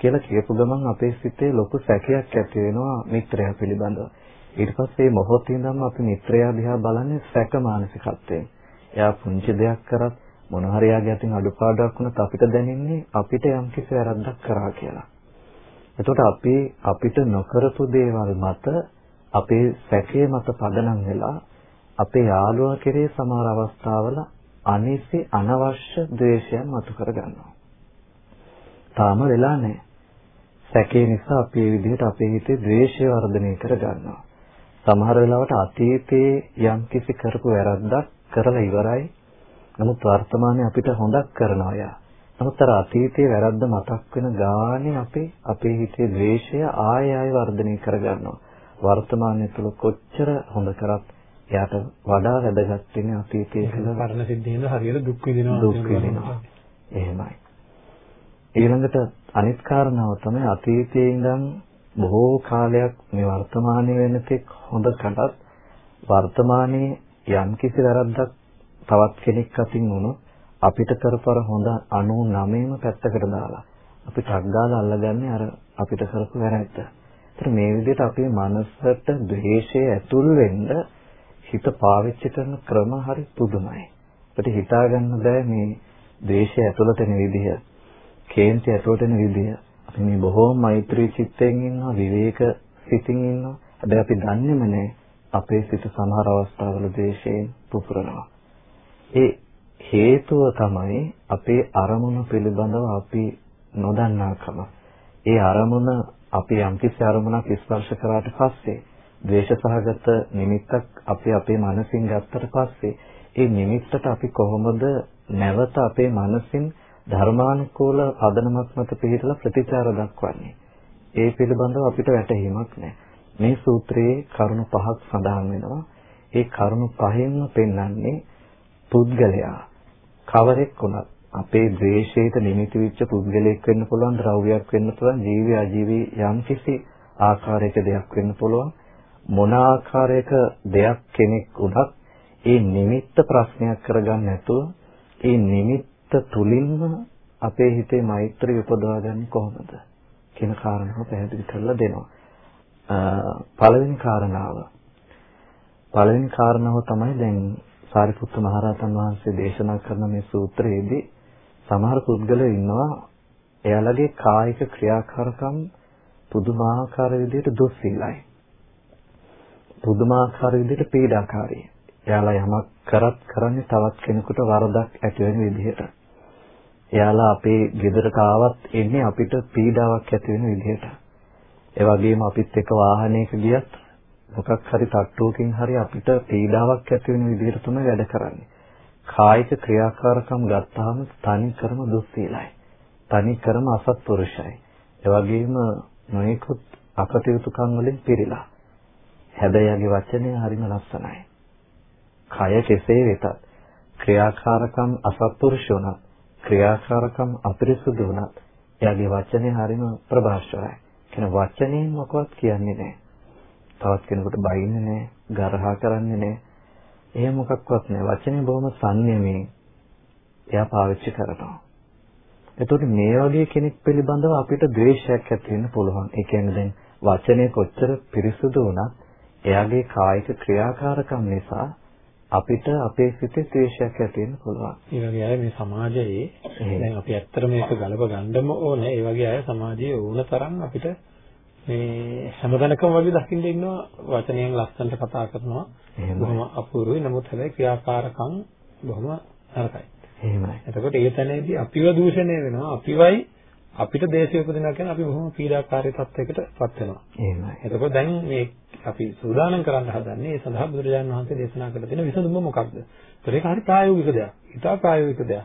කියලා කියපු ගමන් අපේ සිතේ ලොකු සැකයක් ඇති වෙනවා මිත්‍රයා පිළිබඳව. ඊට පස්සේ මොහොත ඉඳන්ම අපි මිත්‍රයා දිහා බලන්නේ සැක මානසිකත්වයෙන්. එයා පුංචි දෙයක් කරත් මොන හරි යාගේ අතින් අඩුපාඩුවක් වුණත් අපිට දැනෙන්නේ අපිට යම්කිසි වැරද්දක් කරා කියලා. එතකොට අපි අපිට නොකරපු දේවල් මත අපේ සැකයේ මත පදනම් වෙලා අපේ යාළුවා කෙරේ සමහර අවස්ථාවල අනිසි අනවශ්‍ය ද්වේෂයන් මතු කර ගන්නවා. තාම වෙලා නැහැ. සැකේ නිසා අපි මේ විදිහට අපේ හිතේ ද්වේෂය වර්ධනය කර ගන්නවා. සමහර වෙලාවට අතීතයේ යම් කිසි කරපු වැරද්දක් කරලා ඉවරයි. නමුත් වර්තමානයේ අපිට හොඳක් කරනවා යා. නමුත් අර අතීතයේ වැරද්ද මතක් වෙන ගානේ අපේ අපේ හිතේ ද්වේෂය ආය ආය වර්ධනය කර ගන්නවා. වර්තමානයේ තුල කොච්චර හොඳ කරත් එයාට වඩා වැදගත් වෙන්නේ අතීතයේ කියලා පරණ සිද්ධියෙන් හරියට දුක් විඳිනවා දුක් විඳිනවා. එහෙමයි. ඊළඟට අනිත් කාරණාව තමයි අතීතයේ ඉඳන් බොහෝ කාලයක් මේ වර්තමානයේ වෙන තෙක් හොඳ කඩත් වර්තමානයේ යම් කිසි වැරද්දක් තවත් කෙනෙක් අතින් වුණොත් අපිට කරපර හොඳ 99ම පැත්තකට දාලා අපි ටක් ගාලා අල්ලගන්නේ අර අපිට කරපු වැරද්ද. ඒතර මේ විදිහට අපේ මනසට ද්වේෂය ඇතුල් වෙන්න හිත පාවිච්චි කරන ක්‍රම හරි පුදුමයි. අපිට හිතා ගන්න බෑ මේ ද්වේෂය ඇතුළත එන විදිහ, කේන්ති ඇතුළත එන විදිහ. අපි මේ බොහෝම මෛත්‍රී චිත්තයෙන් ඉන්නවා, විවේක සිතින් ඉන්නවා. හැබැයි අපි දන්නේම නෑ අපේ සිත සමහර අවස්ථාවල ද්වේෂයෙන් පුපුරනවා. ඒ හේතුව තමයි අපේ අරමුණ පිළිබඳව අපි නොදන්නාකම. ඒ අරමුණ අපි යම්කිසි අරමුණක් ස්පර්ශ කරාට පස්සේ ද්වේෂ සහගත නිමිත්තක් අපි අපේ මනසින් ගත්තට පස්සේ ඒ නිමිත්තට අපි කොහොමද නැවත අපේ මනසින් ධර්මානුකූල පදනමක් මත පිළිතලා ප්‍රතිචාර දක්වන්නේ? ඒ පිළිබඳව අපිට වැටහීමක් නැහැ. මේ සූත්‍රයේ කරුණු පහක් සඳහන් වෙනවා. ඒ කරුණු පහෙන්ම පෙන්වන්නේ පුද්ගලයා කවරෙක් වුණත් අපේ ද්වේෂයට නිමිති වෙච්ච පුද්ගලයෙක් වෙන්න පුළුවන් ද්‍රව්‍යයක් වෙන්න පුළුවන් ජීවි අජීවි යම්කිසි ආකාරයක දෙයක් වෙන්න පුළුවන් මොන ආකාරයක දෙයක් කෙනෙක් උනත් ඒ නිමිත්ත ප්‍රශ්නයක් කරගන්න නැතුව ඒ නිමිත්ත තුලින්ම අපේ හිතේ මෛත්‍රිය උපදවාගන්නේ කොහොමද කියන කාරණාව පැහැදිලි කරලා දෙනවා. පළවෙනි කාරණාව පළවෙනි කාරණාව තමයි දැන් සාරිපුත්ත මහරහතන් වහන්සේ දේශනා කරන මේ සූත්‍රයේදී සමහර පුද්ගලයෝ ඉන්නවා එයාලගේ කායික ක්‍රියාකාරකම් පුදුමාකාර විදිහට දුස්සීලයි. පුදුමාකාර විදිහට පීඩාකාරී. එයාලා යමක් කරත් කරන්නේ තවත් කෙනෙකුට වරදක් ඇති වෙන විදිහට. එයාලා අපේ ගෙදරට ආවත් එන්නේ අපිට පීඩාවක් ඇති වෙන විදිහට. ඒ වගේම අපිත් එක්ක වාහනයක ගියත් මොකක් හරි තට්ටුවකින් හරි අපිට පීඩාවක් ඇති වෙන විදිහට තමයි වැඩ කරන්නේ. කායික ක්‍රියාකාරකම් ගත්තාම තනි කරම දුස්සීලයි. තනි කරම අසත්පුරුෂයි. ඒ වගේම නොයෙකුත් අකටයුතුකම් වලින් පිරීලා. හැබැයි වචනය හරිම ලස්සනයි. කය කෙසේ වෙතත් ක්‍රියාකාරකම් අසත්පුරුෂ වුණත් ක්‍රියාකාරකම් අපිරිසුදු වුණත් එයාගේ වචනේ හරිම ප්‍රභාෂරයි. කියන වචනයෙන් මොකවත් කියන්නේ නැහැ. තවත් කෙනෙකුට බයින්නේ නැහැ, ගරහා කරන්නේ නැහැ. එහෙම මොකක්වත් නැහැ. වචනේ බොහොම සංයමයෙන් එයා පාවිච්චි කරනවා. එතකොට මේ වගේ කෙනෙක් පිළිබඳව අපිට ද්වේෂයක් ඇති වෙන්න පුළුවන්. ඒ කියන්නේ දැන් වචනේ කොච්චර පිරිසුදු වුණත් එයාගේ කායික ක්‍රියාකාරකම් නිසා අපිට අපේ සිතේ ද්වේෂයක් ඇති වෙන්න පුළුවන්. ඒ වගේ අය මේ සමාජයේ දැන් අපි ඇත්තට මේක ගලප ගන්නම ඕනේ. ඒ වගේ අය සමාජයේ ඕන තරම් අපිට මේ හැමදැනකම වගේ දකින්න ඉන්නවා වචනයෙන් ලස්සනට කතා කරනවා. බොහොම අපූර්වයි. නමුත් හැබැයි ක්‍රියාකාරකම් බොහොම නරකයි. එහෙමයි. එතකොට ඒ තැනදී අපිව දූෂණය වෙනවා. අපිවයි අපිට දේශය උපදිනවා කියන්නේ අපි බොහොම පීඩාකාරී තත්යකට පත් වෙනවා. එහෙමයි. එතකොට දැන් මේ අපි සූදානම් කරන්න හදන්නේ ඒ සඳහා බුදුරජාණන් වහන්සේ දේශනා කළ තියෙන විසඳුම මොකක්ද? ඒක හරි ප්‍රායෝගික දෙයක්. ඉතා ප්‍රායෝගික දෙයක්.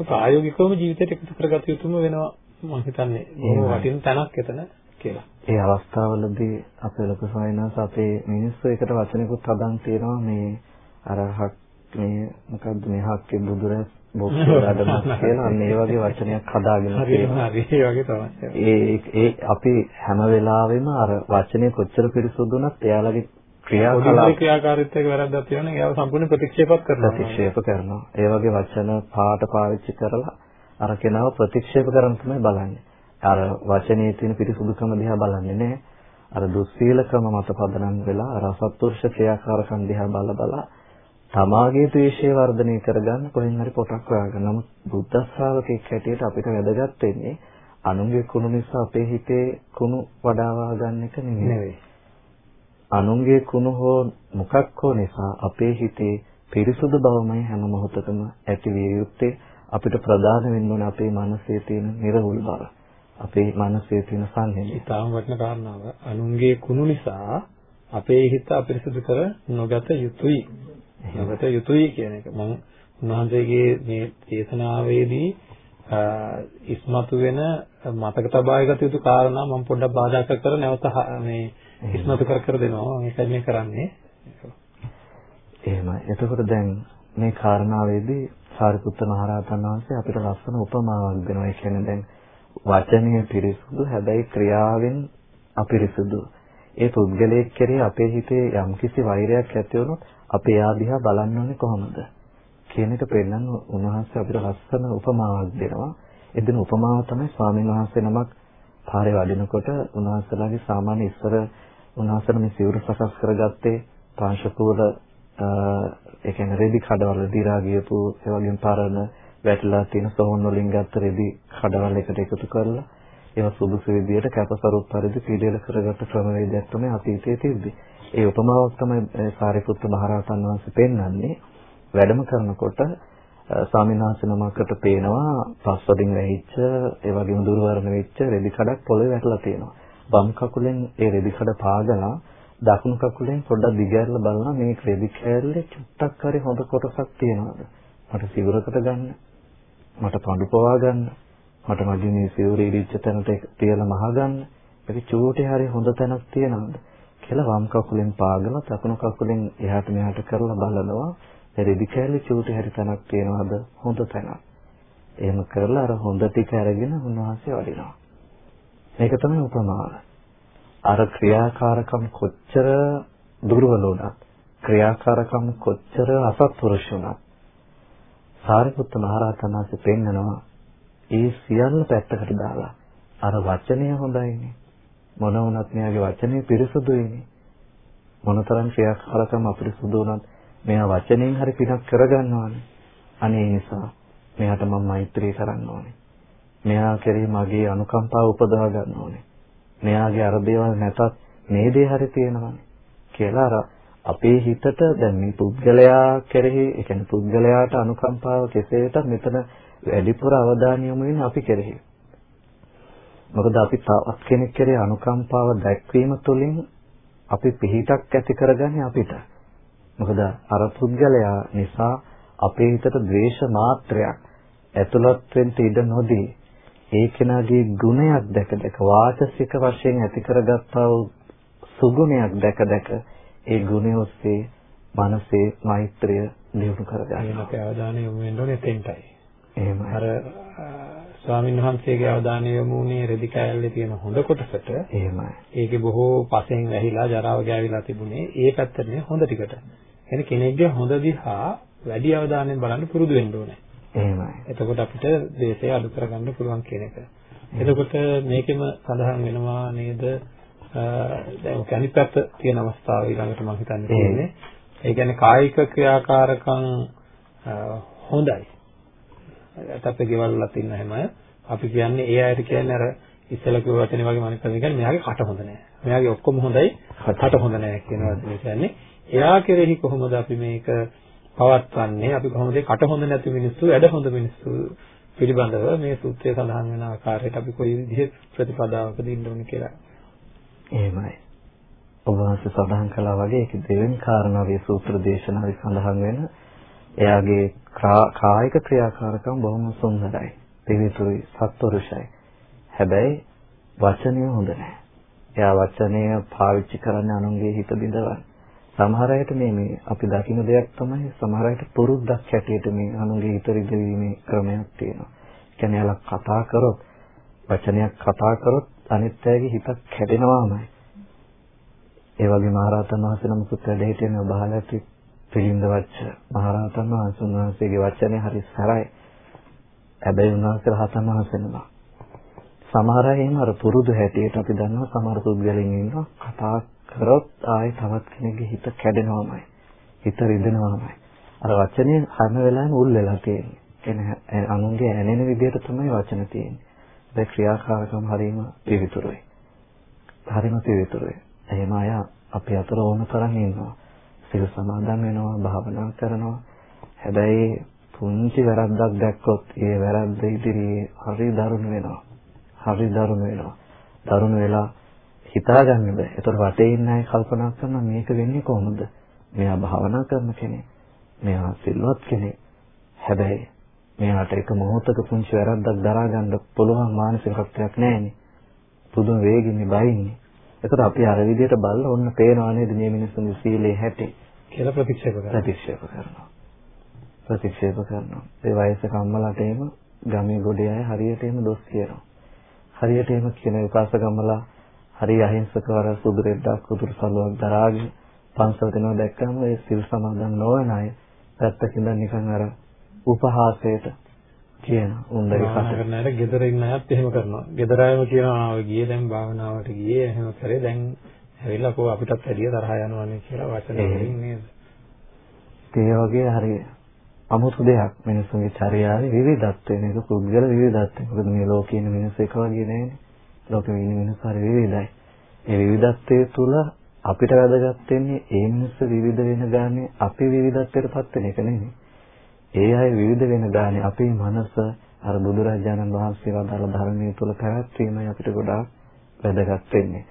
ප්‍රායෝගිකවම ජීවිතයට එකතු කරගත යුතුම වෙනවා මම හිතන්නේ. බොහොම වටින තැනක් එතන කියලා. ඒ අවස්ථාවලදී අපේ ලොකු සායනස අපේ මිනිස්සු එකට වචනකුත් හදන් තියෙනවා මේ අරහක් මේ මොකද්ද මේ හක්කේ බුදුරැස් බොක්කඩම කියලා අන්න ඒ වගේ වචනයක් හදාගෙන තියෙනවා. ඒ ඒ අපි හැම වෙලාවෙම අර වචනේ කොච්චර පිරිසුදු වුණත් එයාලගේ ක්‍රියාකලාප ක්‍රියාකාරීත්වයක වැරද්දක් තියෙනවා නම් ඒව සම්පූර්ණ ප්‍රතික්ෂේපත් කරනවා. ප්‍රතික්ෂේප කරනවා. ඒ වගේ වචන පාට පාවිච්චි කරලා අර කෙනාව ප්‍රතික්ෂේප කරන් තමයි බලන්නේ. අර වචනේ තියෙන පිරිසුදුකම දිහා බලන්නේ නැහැ. අර දුස්සීලකම මත පදනම් වෙලා අර අසත්පුරුෂ ක්‍රියාකාරකම් දිහා බල බලා තමාගේ ද්වේෂය වර්ධනය කරගන්න කොහෙන් හරි පොටක් හොයාගන්න. නමුත් බුද්ධ ශ්‍රාවකෙක් හැටියට අපිට වැදගත් වෙන්නේ අනුන්ගේ කුණු නිසා අපේ හිතේ කුණු වඩාවා ගන්න එක නෙවෙයි. අනුන්ගේ කුණු හෝ මොකක් හෝ නිසා අපේ හිතේ පිරිසුදු බවමයි හැම මොහොතකම ඇති විය යුත්තේ. අපිට ප්‍රධාන වෙන්න ඕනේ අපේ මනසේ තියෙන නිර්වුල් බව. අපේ මනසේ තියෙන සංහිඳි. ඊටාම වටින කාරණාව. අනුන්ගේ කුණු නිසා අපේ හිත අපිරිසුදු කර නොගත යුතුයි. එහෙමත යුතුයි කියන එක මම උන්වහන්සේගේ මේ දේශනාවේදී ඉස්මතු වෙන මතක තබා ගත යුතු කාරණා මම පොඩ්ඩක් බාධා කර නැවත මේ ඉස්මතු කර කර දෙනවා මේකයි මේ කරන්නේ එහෙමයි එතකොට දැන් මේ කාරණාවේදී සාරිපුත්ත මහරහතන් වහන්සේ අපිට ලස්සන උපමාවක් දෙනවා ඒ කියන්නේ දැන් වචනය පිරිසුදු හැබැයි ක්‍රියාවෙන් අපිරිසුදු ඒ පුද්ගලයෙක් කෙරේ අපේ හිතේ යම්කිසි වෛරයක් ඇති වුණොත් අපි එයා දිහා බලන්න ඕනේ කොහොමද කියන එක පෙන්නන උන්වහන්සේ අපිට ලස්සන උපමාවක් දෙනවා. එදින උපමාව තමයි ස්වාමීන් වහන්සේ නමක් පාරේ වඩිනකොට උන්වහන්සේලාගේ සාමාන්‍ය ඉස්සර උන්වහන්සේලා මේ සිවුරු සකස් කරගත්තේ පාංශකූල ඒ කියන්නේ රෙදි කඩවල දිරා ගියපු ඒ වගේම පරණ වැටලා තියෙන සොහොන් වලින් ගත්ත රෙදි කඩවල එකට එකතු කරලා ඒවා සුදුසු විදියට කැපසරුප් පරිදි පීඩල කරගත්ත ක්‍රමවේදයක් තමයි අතීතයේ තිබ්බේ. ඒ උපමාවක් තමයි සාරිපුත්ත මහරහතන් වහන්සේ පෙන්වන්නේ. වැඩම කරනකොට ස්වාමීන් වහන්සේ නමකට පේනවා පස්වදින් වැහිච්ච ඒ වගේම දුර්වර්ණ වෙච්ච රෙදි කඩක් පොළවේ වැටලා තියෙනවා. වම් කකුලෙන් ඒ රෙදි කඩ පාගලා දකුණු කකුලෙන් පොඩ්ඩක් දිගහැරලා බලනවා මේ රෙදි කෑල්ලේ චුට්ටක් හරි හොඳ කොටසක් තියෙනවද? මට සිවුරකට ගන්න. මට පඳු පවා ගන්න. මට මගේ මේ සිවුර ඉරිච්ච තැනට තියලා මහ ගන්න. ඒක චූටි හරි හොඳ තැනක් තියෙනවද? කියලා වම් කකුලෙන් පාගලා දකුණු කකුලෙන් එහාට මෙහාට කරලා බලනවා රෙදි කෑලි චූටි හරි තැනක් තියෙනවද හොඳ තැනක්. එහෙම කරලා අර හොඳ ටික අරගෙන උන්වහන්සේ වඩිනවා. මේක තමයි උපමාව. අර ක්‍රියාකාරකම් කොච්චර දුර්වල වුණත් ක්‍රියාකාරකම් කොච්චර අසත්පුරුෂ වුණත් සාරිපුත්ත මහරහතන් වහන්සේ පෙන්නනවා ඒ සියල්ල පැත්තකට දාලා අර වචනය හොඳයිනේ මොන වුණත් මෙයාගේ වචනේ පිරිසුදුයිනේ මොනතරම් ක්‍රියාකාරකම් අපිරිසුදු වුණත් මෙයා වචනෙන් හරි පිටක් කරගන්නවානේ අනේ නිසා මෙයාට මම මෛත්‍රී කරන්න ඕනේ. මෙයා කෙරෙහි මගේ අනුකම්පාව උපදවා ගන්න ඕනේ. මෙයාගේ අර දේවල් නැතත් මේ දේ හරි තියෙනවානේ කියලා අර අපේ හිතට දැන් මේ පුද්ගලයා කෙරෙහි ඒ කියන්නේ පුද්ගලයාට අනුකම්පාව කෙසේට මෙතන වැඩිපුර අවධානය යොමු වෙන්නේ අපි කෙරෙහි. මොකද අපි තවත් කෙනෙක් කෙරෙහි අනුකම්පාව දැක්වීම තුළින් අපි පිහිටක් ඇති කරගන්නේ අපිට. මොකද අර පුද්ගලයා නිසා අපේ හිතට ද්වේෂ මාත්‍රයක් ඇතුළත් වෙන්න ඉඩ නොදී ඒ කෙනාගේ ගුණයක් දැක දැක වාචසික වශයෙන් ඇති කරගත්තා වූ සුගුණයක් දැක දැක ඒ ගුණය ඔස්සේ මනසේ මෛත්‍රිය දියුණු කරගන්න. ඒකට අවධානය යොමු වෙන්න ඕනේ එතෙන්ටයි. එහෙමයි. අර ස්වාමීන් වහන්සේගේ අවධානය යොමු වුණේ රෙදි කෑල්ලේ තියෙන හොඳ කොටසට. එහෙමයි. ඒකේ බොහෝ පසෙන් වැහිලා ජරාව ගෑවිලා තිබුණේ ඒ පැත්තට නේ හොඳ ටිකට. එන කෙනෙක්ගේ හොඳ දිහා වැඩි අවධානයෙන් බලන්න පුරුදු වෙන්න ඕනේ. එහෙමයි. එතකොට අපිට දේශය අඩු කරගන්න පුළුවන් කියන එක. එතකොට මේකෙම සඳහන් වෙනවා නේද දැන් ඔක අනිත් පැත්ත තියෙන අවස්ථාව ඊළඟට මම හිතන්නේ තියෙන්නේ. ඒ කියන්නේ කායික ක්‍රියාකාරකම් හොඳයි. අපේ ගෙවල් වල තියෙන හැම අපි කියන්නේ ඒ අයට කියන්නේ අර ඉස්සෙල්ලා කිව්ව වචනේ වගේ මම කියන්නේ මෙයාගේ කට හොඳ නැහැ. මෙයාගේ ඔක්කොම හොඳයි, කට හොඳ නැහැ කියන වචනේ කියන්නේ. එයා කෙරෙහි කොහොමද අපි මේක පවත්වන්නේ? අපි කොහොමද කට හොඳ නැති මිනිස්සු, වැඩ හොඳ මිනිස්සු පිළිබඳව මේ සූත්‍රයේ සඳහන් වෙන ආකාරයට අපි කොයි විදිහේ ප්‍රතිපදාවකද ඉන්න ඕනේ කියලා එහෙමයි. ඔබ වහන්සේ සඳහන් කළා වගේ ඒක දෙවෙනි කාරණාවේ සූත්‍ර දේශනාවේ සඳහන් වෙන එයාගේ කායික ක්‍රියාකාරකම් බොහොම සුන්දරයි. පිවිතුරුයි සත්පුරුෂයි. හැබැයි වචනය හොඳ නැහැ. එයා වචනය පාවිච්චි කරන්නේ අනුන්ගේ හිත බිඳවන්න. සමහර අයට මේ මේ අපි දකින්න දෙයක් තමයි සමහර අයට පුරුද්දක් හැටියට මේ අනුන්ගේ හිත රිදවීමේ ක්‍රමයක් තියෙනවා. කියන්නේ යාලා කතා කරොත් වචනයක් කතා කරොත් අනිත් අයගේ හිතක් කැඩෙනවාමයි. ඒ වගේ මහරහතන් වහන්සේ නමකුත් වැඩ හිටියේ මේ බහලට පිළිඳ වච්ච මහරහතන් වහන්සේගේ වචනේ හරි සරයි. හැබැයි උන්වහන්සේ රහතන් වහන්සේ නෙමෙයි. සමහර අය එහෙම අර පුරුදු හැටියට අපි දන්නවා සමහර පුද්ගලයන් ඉන්නවා කතා කරොත් ආයේ තවත් කෙනෙක්ගේ හිත කැඩෙනවාමයි. හිත රිදෙනවාමයි. අර වචනේ හැම වෙලාවෙම උල් වෙලා තියෙන්නේ. කියන්නේ අනුන්ගේ ඇනෙන විදිහට තමයි වචන තියෙන්නේ. ඒ ක්‍රියාකාරකම් හරීම පිවිතුරුයි. හරීම පිවිතුරුයි. එහෙම අය අපි අතර ඕන තරම් ඉන්නවා. සිල් සමාදන් වෙනවා, භාවනා කරනවා. හැබැයි පුංචි වැරද්දක් දැක්කොත් ඒ වැරද්ද ඉදිරියේ හරි දරුණු වෙනවා. හරි දරුණු වෙනවා. දරුණු වෙලා හිතාගන්න බෑ. ඒතර වටේ ඉන්න අය කල්පනා කරනවා මේක වෙන්නේ කොහොමද? මෙයා භාවනා කරන කෙනෙක්. මෙයා සිල්වත් කෙනෙක්. හැබැයි මෙයාට එක මොහොතක පුංචි වැරද්දක් දරා ගන්න පුළුවන් මානසිකත්වයක් නැහැනේ. පුදුම වේගින්නේ බයින්නේ. ඒකට අපි අර විදිහට බලලා ඔන්න පේනවා නේද මේ මිනිස්සුන්ගේ සීලේ හැටි කියලා ප්‍රතික්ෂේප කරනවා. ප්‍රතික්ෂේප කරනවා. ප්‍රතික්ෂේප කරනවා. ඒ වයසක අම්මලාට එහෙම ගමේ ගොඩේ අය හරියට එහෙම දොස් කියනවා. හරියට එහෙම කියන විපාසක අම්මලා හරි අහිංසකව අර සුදු රෙද්දක් උතුරු සලුවක් දරාගෙන පන්සල් දෙනවා දැක්කම ඒ සිල් සමාදන් නොවන අය පැත්තකින් නිකන් අර උපහාසයට කියන උන්දරි කතා කරන අය ගෙදර ඉන්න අයත් එහෙම කරනවා. ගෙදර අයම කියනවා ආව ගියේ දැන් භාවනාවට ගියේ එහෙම කරේ දැන් ඇවිල්ලා කො අපිටත් වැඩිය තරහ යනවානේ කියලා වචන වලින් නේද? ඒ වගේ හරි අමුතු දෙයක් මිනිස්සුන්ගේ චර්යාවේ විවිධත්වය නේද පුද්ගල විවිධත්වය. මොකද මේ ලෝකේ ඉන්න මිනිස්සු එක වගේ නෑනේ. ලෝකෙ ඉන්න මිනිස්සු හරි විවිධයි. ඒ විවිධත්වයේ තුල අපිට වැදගත් වෙන්නේ ඒ මිනිස්සු විවිධ වෙන ගානේ අපි විවිධත්වයටපත් වෙන එක නෙමෙයි. ඒ අය විවිධ වෙන ගානේ අපේ මනස අර බුදුරජාණන් වහන්සේ වදාළ ධර්මයේ තුල පැවැත්වීමයි අපිට ගොඩාක් වැදගත් වෙන්නේ.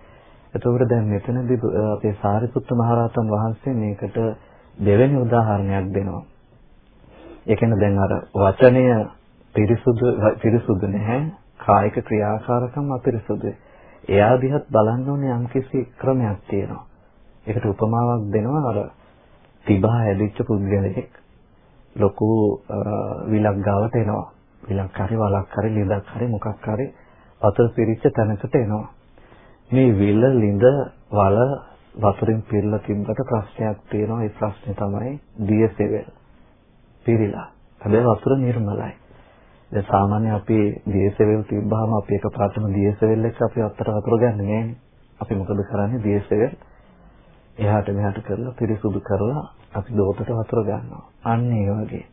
එතකොට දැන් මෙතනදී අපේ සාරිපුත්ත මහරහතන් වහන්සේ මේකට දෙවෙනි උදාහරණයක් දෙනවා. ඒ කියන්නේ දැන් අර වචනය පිරිසුදු පිරිසුදු නැහැ කායික ක්‍රියාකාරකම් අපිරිසුදුයි. එයා දිහත් බලන්න ඕනේ යම්කිසි ක්‍රමයක් තියෙනවා. ඒකට උපමාවක් දෙනවා අර තිබා ඇදිච්ච පුද්ගලෙක් ලොකු විලක් ගාවට එනවා. විලක් හරි වලක් හරි ලිඳක් හරි මොකක් හරි වතුර පිරිච්ච තැනකට එනවා. මේ විල ලිඳ වල වතුරින් පිරලා තිබ්බට ප්‍රශ්නයක් තියෙනවා. ඒ ප්‍රශ්නේ තමයි දියසෙවල්. පිරීලා. හැබැයි වතුර නිර්මලයි. දැන් සාමාන්‍ය අපි දියසෙවල් තිබ්බහම අපි එකපාරටම දියසෙවල් එක්ක අපි අත්තර වතුර ගන්න නෑනේ. අපි මොකද කරන්නේ දියසෙවල් එහාට මෙහාට කරලා පිරිසුදු කරලා අපි දෝතට වතුර ගන්නවා. අන්න ඒ වගේ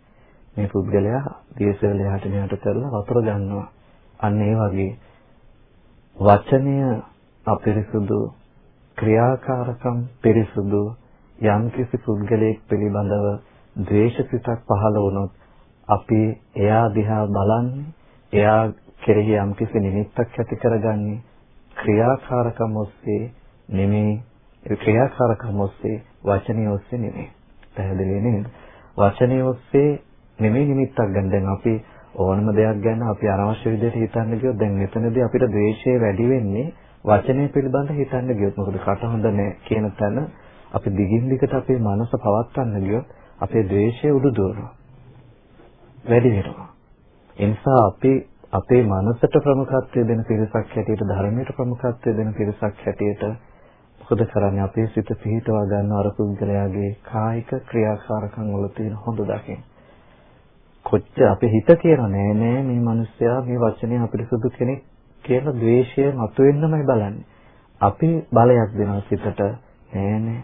මේ පුද්ගලයා දියසෙවල එහාට මෙහාට කරලා වතුර ගන්නවා. අන්න ඒ වගේ වචනය අපිරිසුදු ක්‍රියාකාරකම් පිරිසුදු යම්කිසි පුද්ගලයෙක් පිළිබඳව ද්වේෂසිතක් පහළ වුණොත් අපි එයා දිහා බලන්නේ එයා කෙරෙහි යම්කිසි නිමිත්තක් ඇති කරගන්නේ ක්‍රියාකාරකම් ඔස්සේ නෙමෙයි ඒ ක්‍රියාකාරකම් ඔස්සේ වචනය ඔස්සේ නෙමෙයි පැහැදිලි නේද? වචනය ඔස්සේ නෙමෙයි නිමිත්තක් ගන්න. දැන් අපි ඕනම දෙයක් ගැන අපි අනවශ්‍ය විදිහට හිතන්න ගියොත් දැන් මෙතනදී අපිට ද්වේෂය වැඩි වෙන්නේ වචනය පිළිබඳ හිතන්න ගියොත්. මොකද කට හොඳ නැහැ කියන තැන අපි දිගින් දිගට අපේ මනස පවත්වන්න ගියොත් අපේ ද්වේෂය උඩු දුවනවා. වැඩි වෙනවා. ඒ නිසා අපි අපේ මනසට ප්‍රමුඛත්වය දෙන පිරිසක් හැටියට ධර්මයට ප්‍රමුඛත්වය දෙන පිරිසක් හැටියට මොකද කරන්නේ අපේ සිත පිහිටවා ගන්න අර පුද්ගලයාගේ කායික ක්‍රියාකාරකම් වල තියෙන හොඳ දකින්න කොච්චර අපේ හිත කියන නෑ නෑ මේ මිනිස්සයා මේ වචනේ අපිරිසුදු කෙනෙක් කියලා ද්වේෂය මතුවෙන්නමයි බලන්නේ. අපි බලයක් දෙනවා සිතට නෑනේ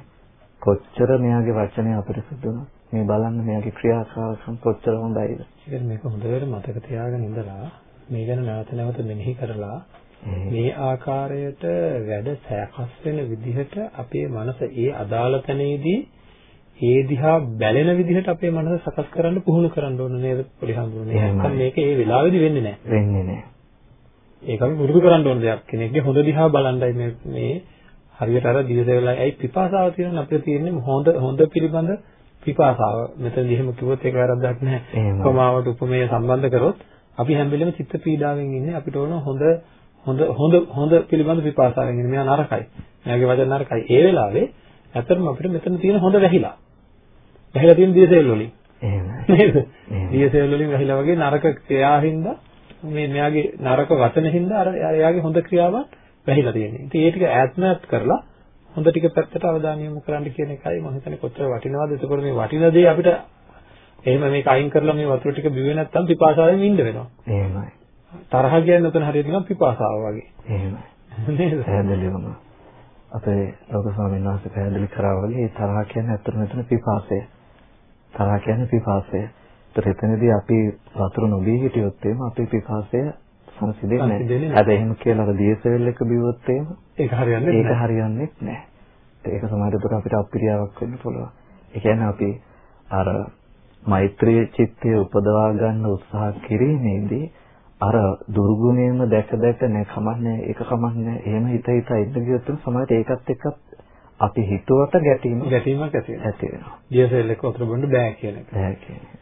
කොච්චර මෙයාගේ වචනේ අපිරිසුදුන මේ බලන්න මෙයාගේ ක්‍රියාකාරකම් කොච්චර හොඳයිද. ඉතින් මේක හොඳට මතක තියාගෙන ඉඳලා මේ ගැන නැවත නැවත මෙනෙහි කරලා මේ ආකාරයට වැඩ සැකස් වෙන විදිහට අපේ මනස ඒ අදාළ තැනේදී ඒ දිහා බැලෙන විදිහට අපේ මනස සකස් කරන්න පුහුණු කරන්න ඕන නේද පොඩි හඳුනන්නේ. නැත්නම් මේක ඒ වෙලාවේදී වෙන්නේ නැහැ. වෙන්නේ නැහැ. ඒක අපි පුරුදු කරන්න ඕන දෙයක්. කෙනෙක්ගේ හොඳ දිහා බලන්නයි මේ මේ හරියට අර දිවසෙවලයි ඇයි පිපාසාව තියෙන අපිට තියෙන්නේ හොඳ හොඳ පිළිබඳ පිපාසාව. මෙතනදී එහෙම කිව්වොත් ඒක වැරද්දක් නැහැ. උපමාවට උපමේය සම්බන්ධ කරොත් අපි හැම වෙලෙම චිත්ත පීඩාවෙන් ඉන්නේ අපිට ඕන හොඳ හොඳ හොඳ හොඳ පිළිබඳ පිපාසාවෙන් ඉන්නේ. මෙයා නරකයි. මෙයාගේ වචන නරකයි. ඒ වෙලාවේ ඇත්තටම අපිට මෙතන තියෙන හොඳ වැහිලා. වැහිලා තියෙන දියසෙල් වලින්. එහෙමයි. නේද? දියසෙල් වලින් වැහිලා වගේ නරක ක්‍රියාවින්ද මේ මෙයාගේ නරක වචන හින්දා අර එයාගේ හොඳ ක්‍රියාවන් වැහිලා තියෙන්නේ. ඉතින් ඒ ටික ඈත්මත් කරලා හොඳ ටික පැත්තට අවධානය යොමු කරන්න කියන එකයි මම හිතන්නේ කොච්චර වටිනවද. ඒකෝර මේ වටින දේ අපිට එහෙම මේක අයින් කරලා මේ වතුර ටික බිව්වේ නැත්තම් පිපාසාවෙන් ඉන්න වෙනවා. එහෙමයි. තරහ කියන්නේ උතන හරියට නිකන් පිපාසාව වගේ. එහෙමයි. නේද? පැහැදිලිවම අපේ ලෝක ස්වාමීන් වහන්සේ පැහැදිලි කරා වගේ තරහ කියන්නේ ඇත්තටම මෙතන පිපාසය. තරහ කියන්නේ පිපාසය. ඒතර එතනදී අපි වතුර නොබී හිටියොත් එහෙම අපේ පිපාසය සංසිඳෙන්නේ නැහැ. හැබැයි එහෙම කියලා අර දියසෙල් එක බිව්වොත් එහෙම ඒක හරියන්නේ ඒක හරියන්නේ නැහැ. ඒක සමහරවිට අපිට අප්‍රියාවක් වෙන්න පුළුවන්. ඒ කියන්නේ අපි අර මෛත්‍රී චිත්තය උපදවා ගන්න උත්සාහ කිරීමේදී අර දුර්ගුණයම දැක දැක නෑ කමන්නේ ඒක කමන්නේ එහෙම හිත හිත ඉන්න ගියොත් සමහරවිට ඒකත් එක්ක අපි හිතුවට ගැටීම ගැටීමක් ඇති වෙනවා. ඇති වෙනවා. දියසෙල් එක වතුර බොන්න බෑ කියන එක. බෑ කියන්නේ.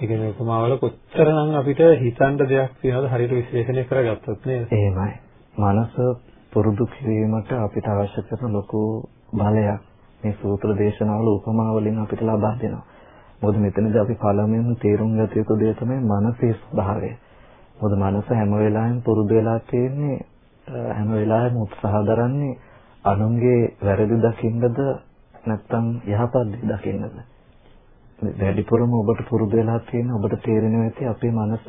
ඒ කියන්නේ කොච්චරනම් අපිට හිතන්න දෙයක් තියෙනවද හරියට විශ්ලේෂණය කරගත්තොත් නේද? එහෙමයි. මනස පුරුදු කිරීමට අපිට අවශ්‍ය කරන ලොකු බලයක් මේ සූත්‍ර දේශනාවල උපමා වලින් අපිට ලබා දෙනවා. මොකද මෙතනදී අපි පළමුවෙන්ම තේරුම් ගත යුතු දේ තමයි මනසේ ස්වභාවය. මොකද මනස හැම වෙලාවෙම පුරුදු වෙලා තියෙන්නේ හැම වෙලාවෙම උත්සාහ දරන්නේ අනුන්ගේ වැරදි දකින්නද නැත්නම් යහපත් දකින්නද වැඩිපුරම ඔබට පුරුදු වෙලා තියෙන ඔබට තේරෙනවා ඇති අපේ මනස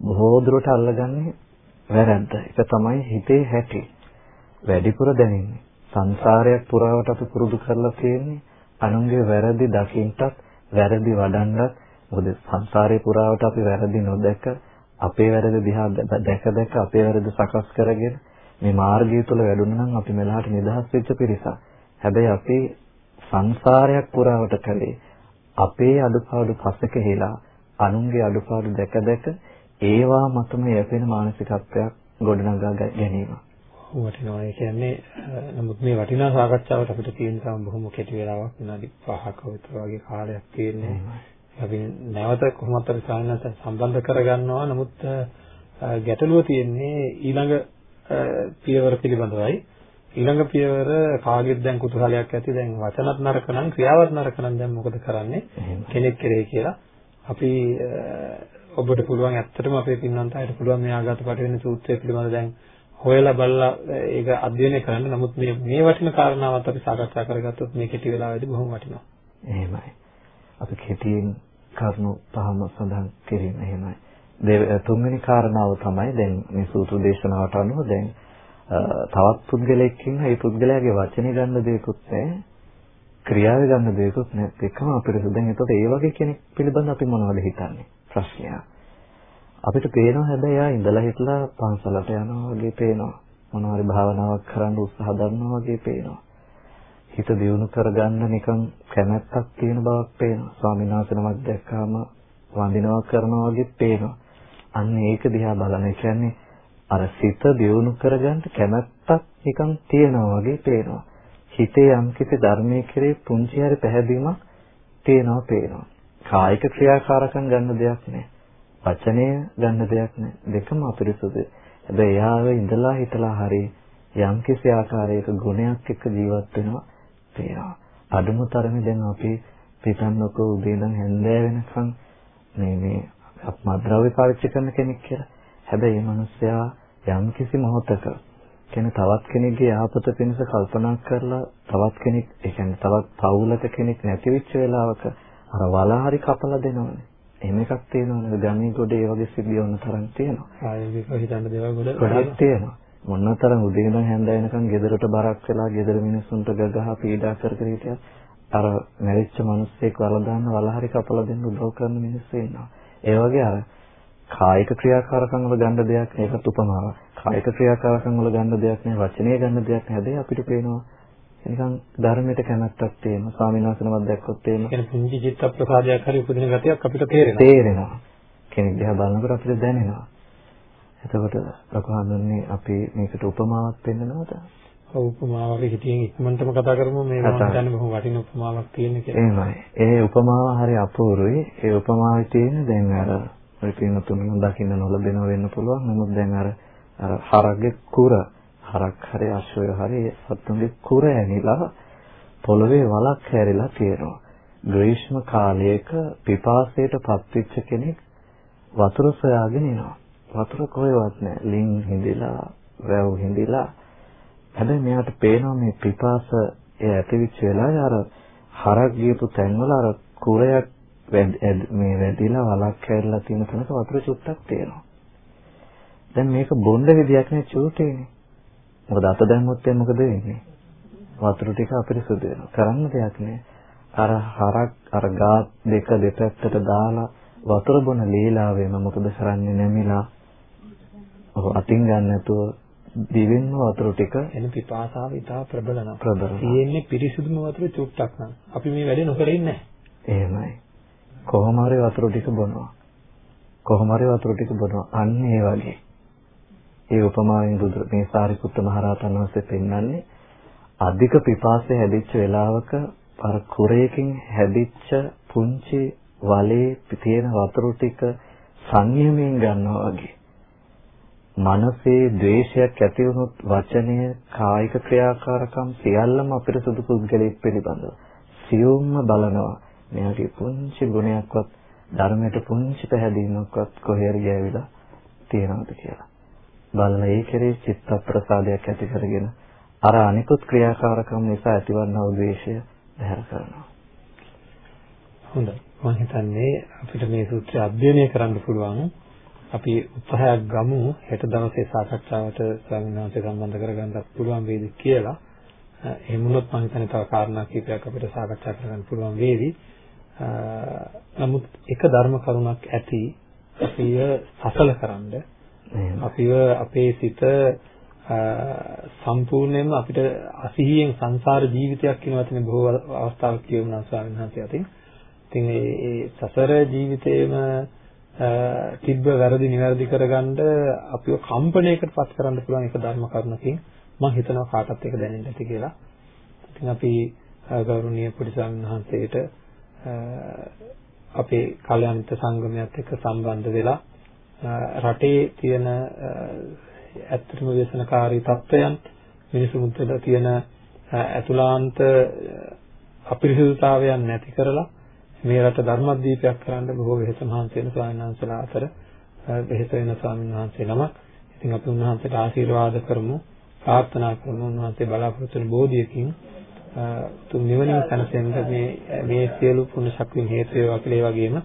බොහෝ දුරට අල්ලගන්නේ වැරද්ද. ඒක තමයි හිතේ හැටි. වැඩිපුර දැනෙන්නේ. සංසාරයක් පුරාවට අපි පුරුදු කරලා තියෙන්නේ අනුන්ගේ වැරදි දකින්නත් වැරදි වඩන්නත් මොකද සංසාරේ පුරාවට අපි වැරදි නොදැක අපේ වැරදි දිහා දැක දැක අපේ වැරදි සකස් කරගෙන මේ මාර්ගය තුල වැඩුණා නම් අපි මෙලහට නිදහස් වෙච්ච පිරිසක්. හැබැයි අපි සංසාරයක් පුරාවට කලේ අපේ අඩුපාඩු පසක හෙලා අනුන්ගේ අඩුපාඩු දැක දැක ඒවා මතම යැපෙන මානසිකත්වයක් ගොඩනගා ගැනීම. වටිනවා. ඒ කියන්නේ නමුත් මේ වටිනා සාකච්ඡාවට අපිට තියෙන තරම් බොහොම කෙටි වෙලාවක් විනාඩි 5ක විතර වගේ කාලයක් තියෙන්නේ. අපි නැවත කොහොමත් අපි සායනස සම්බන්ධ කරගන්නවා. නමුත් ගැටලුව තියෙන්නේ ඊළඟ පියවර පිළිබඳවයි. ඊළඟ පියවර කාගෙත් දැන් කුතුහලයක් ඇති දැන් වචනත් නරක නම් ක්‍රියාවත් නරක නම් දැන් මොකද කරන්නේ කෙනෙක් කෙරේ කියලා අපි ඔබට පුළුවන් ඇත්තටම අපේ පින්නන්තයට පුළුවන් මේ ආගත පට වෙන සූත්‍රය පිළිබඳව දැන් හොයලා බලලා ඒක අධ්‍යයනය කරන්න. නමුත් මේ මේ වටින කාරණාවත් අපි සාකච්ඡා කරගත්තොත් මේ කෙටි වෙලාවෙදී බොහොම වටිනවා. එහෙමයි. අපි කෙටියෙන් කරුණු පහම සඳහන් කිරීම එහෙමයි. තුන්වෙනි කාරණාව තමයි දැන් මේ සූත්‍ර දේශනාවට අනුව දැන් තවත් පුද්ගලයෙක් ඉන්න ඒ පුද්ගලයාගේ වචනේ ගන්න දෙයක්වත් නැහැ. ක්‍රියාවේ ගන්න දෙයක්වත් නැහැ. එකම අපිට දැන් එතකොට ඒ වගේ කෙනෙක් පිළිබඳ අපි මොනවද හිතන්නේ? ප්‍රශ්නය. අපිට පේනවා හැබැයි ආ ඉඳලා හිටලා පන්සලට යනවා වගේ පේනවා. මොනවාරි භාවනාවක් කරන්න උත්සාහ දරනවා වගේ පේනවා. හිත දියුණු කරගන්න නිකන් කැමැත්තක් තියෙන බවක් පේනවා. ස්වාමීන් වහන්සේ නමක් දැක්කාම වඳිනවා කරනවා වගේ පේනවා. අන්න ඒක දිහා බලන. ඒ කියන්නේ අර සිත දියුණු කරගන්න කැමැත්තක් නිකන් තියෙනවා වගේ පේනවා. හිතේ යම්කිසි ධර්මයේ කෙරේ පුංචි හරි පැහැදීමක් තියෙනවා පේනවා. කායික ක්‍රියාකාරකම් ගන්න දෙයක් නැහැ. වචනය ගන්න දෙයක් නැහැ. දෙකම අපිරිසුදුයි. හැබැයි එයාව ඉඳලා හිටලා හරි යම්කිසි ආකාරයක ගුණයක් එක්ක ජීවත් වෙනවා පේනවා. අඩුම තරමේ දැන් අපි පිටන්නකෝ උදේ ඉඳන් හැන්දෑ වෙනකන් මේ මේ මද්ද්‍රව්‍ය පාවිච්චි කරන කෙනෙක් කියලා. හැබැයි මේ මිනිස්සයා යම්කිසි මොහොතක කියන්නේ තවත් කෙනෙක්ගේ ආපත පිණිස කල්පනා කරලා තවත් කෙනෙක් ඒ කියන්නේ තවත් පවුලක කෙනෙක් නැති වෙච්ච වෙලාවක අර වලා හරි කපලා දෙනවනේ. එහෙම එකක් තියෙනවනේ ගමේ ගොඩ වගේ සිද්ධි වුණ තරම් තියෙනවා. ආයෙක හිතන්න දේවල් ගොඩ ගොඩක් තියෙනවා. මොනතරම් උදේ ඉඳන් හැන්ද වෙනකන් ගෙදරට බරක් වෙලා ගෙදර මිනිස්සුන්ට ගගහ පීඩා කර කර හිටියත් අර මැරිච්ච මිනිස්සෙක් වලදාන්න වලා හරි කපලා දෙන්න උදව් කරන මිනිස්සු ඉන්නවා. ඒ වගේ අර කායික ක්‍රියාකාරකම් වල ගන්න දෙයක් ඒකත් උපමාවක්. කායික ක්‍රියාකාරකම් වල ගන්න දෙයක් නෑ වචනේ ගන්න දෙයක් නෑ. හැබැයි අපිට පේනවා නිකන් ධර්මයට කැමැත්තක් තියෙනවා. ස්වාමීන් වහන්සේනමක් දැක්කොත් එහෙම. කියන්නේ පුංචි චිත්ත ප්‍රසාදයක් හරි උපදින ගතියක් අපිට තේරෙනවා. තේරෙනවා. කෙනෙක් දිහා බලනකොට අපිට දැනෙනවා. එතකොට ලකුහඳුන්නේ අපි මේකට උපමාවක් පෙන්නනවද? උපමාවක් හිතියෙන් ඉක්මනටම කතා කරමු මේ මම හිතන්නේ බොහොම වටින උපමාවක් තියෙන කියලා. එහෙමයි. ඒ උපමාව හරි අපූර්වයි. ඒ උපමාවේ තියෙන දැන් අර ඔය පින්නතුන් දකින්න නොලබෙනව වෙන්න පුළුවන්. නමුත් දැන් අර අර හරගේ කුර හරක් හරි අශ්වය හරි සතුන්ගේ කුර ඇනිලා පොළවේ වලක් හැරිලා තියෙනවා. ග්‍රීෂ්ම කාලයක පිපාසයට පත්වෙච්ච කෙනෙක් වතුර සොයාගෙන එනවා. වතුර කොහෙවත් නැහැ. ලින් හිඳිලා, වැව් හිඳිලා. හැබැයි මෙයාට පේනවා මේ පිපාස ඒ ඇතිවිච්ච වෙලාවේ අර හරක් ගියපු තැන්වල අර කුරයක් මේ වැදිලා වලක් හැරිලා තියෙන තැනක වතුර චුට්ටක් තියෙනවා. දැන් මේක බොණ්ඩ විදියක් නේ චූටේනේ. මොකද අත දැම්මොත් මොකද වෙන්නේ? වතුර ටික අපිරිසුදු වෙනවා. කරන්න දෙයක් නෑ. අර හරක් අර ගාත් දෙක දෙපැත්තට දාලා වතුර බොන ලීලාවෙම මොකද කරන්නේ නැමිලා ඔහු අතින් ගන්න නැතුව දිවෙන්න වතුර ටික එන පිපාසාව ඉතා ප්‍රබල නම්. ප්‍රබල තියෙන්නේ පිරිසිදුම වතුර චුට්ටක් නම්. අපි මේ වැඩේ නොකර ඉන්නේ එහෙමයි. කොහොම හරි වතුර ටික බොනවා. කොහොම හරි වතුර ටික බොනවා. අන්න ඒ වගේ. ඒ උපමාවෙන් බුදු මේ සාරිපුත්ත මහරහතන් වහන්සේ පෙන්වන්නේ අධික පිපාසය හැදිච්ච වෙලාවක අර කුරයකින් හැදිච්ච පුංචි වලේ තියෙන වතුර ටික සංයමයෙන් ගන්නවා වගේ. මනසේ ද්වේෂයක් ඇති වුණොත් වචනය, කායික ක්‍රියාකාරකම් සියල්ලම අපිට සුදු පුද්ගලෙක් පිළිබඳව සියුම්ම බලනවා. මෙයාගේ පුංචි ගුණයක්වත් ධර්මයට පුංචි පැහැදීමක්වත් කොහේ හරි ගෑවිලා තියෙනවද කියලා. බලලා ඒ කෙරේ චිත්ත ප්‍රසාදයක් ඇති කරගෙන අර අනිකුත් ක්‍රියාකාරකම් නිසා ඇතිවන්නා වූ ද්වේෂය බැහැර කරනවා. හොඳයි. මම හිතන්නේ අපිට මේ සූත්‍රය අධ්‍යයනය කරන්න පුළුවන්. අපි උත්සාහයක් ගමු හෙට දවසේ සාකච්ඡාවට වහන්සේ සම්බන්ධ කරගන්නත් පුළුවන් වේද කියලා. එහෙම වුණොත් මම හිතන්නේ තව කාරණා කිහිපයක් අපිට සාකච්ඡා කරගන්න පුළුවන් වේවි. නමුත් එක ධර්ම කරුණක් ඇති අපිය සසල කරන්නේ අපිව අපේ සිත සම්පූර්ණයෙන්ම අපිට අසිහියෙන් සංසාර ජීවිතයක් කියන වචනේ බොහෝ අවස්ථාවක් කියවුණා ස්වාමීන් වහන්සේ අතින්. ඉතින් ඒ සසර ජීවිතේම තිබ්බ වැරදි නිවැරදි කරගන්න අපිව කම්පණයකට පත් කරන්න පුළුවන් එක ධර්ම කරුණකින් මම හිතනවා කාටත් ඒක දැනෙන්න ඇති කියලා. ඉතින් අපි ගෞරවනීය පොඩි ස්වාමීන් වහන්සේට අපේ කල්යාණිත සංගමයත් එක්ක සම්බන්ධ වෙලා රටේ තියෙන ඇත්තටම ව්‍යසනකාරී තත්ත්වයන් මිනිසුන් තුළ තියෙන අතුලාන්ත අපිරිසුදුතාවයන් නැති කරලා මේ රට ධර්මදීපයක් කරන්න බොහෝ වෙහෙස මහන්සි වෙන ස්වාමීන් වහන්සේලා අතර වෙහෙස වෙන ස්වාමීන් වහන්සේ නමක්. ඉතින් අපි උන්වහන්සේට ආශිර්වාද කරමු, ප්‍රාර්ථනා කරමු උන්වහන්සේ බලාපොරොත්තු වෙන බෝධියකින් තුන් නිවනින් සැනසෙන්න මේ මේ සියලු පුණ්‍ය ශක්තියන් හේතු වේවා කියලා ඒ වගේම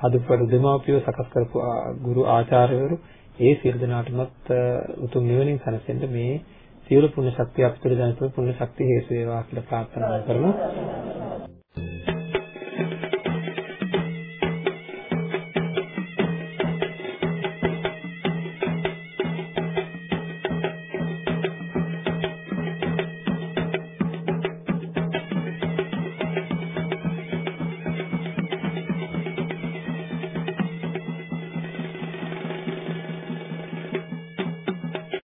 හදුපඩු දෙමාපියෝ සකස් කරපු ගුරු ආචාර්යවරු ඒ සියලු දෙනාටමත් උතුම් නිවනින් සැනසෙන්න මේ සියලු පුණ්‍ය ශක්තිය අපිට දැනෙන පුණ්‍ය ශක්තිය හේතු වේවා කියලා ප්‍රාර්ථනා කරමු.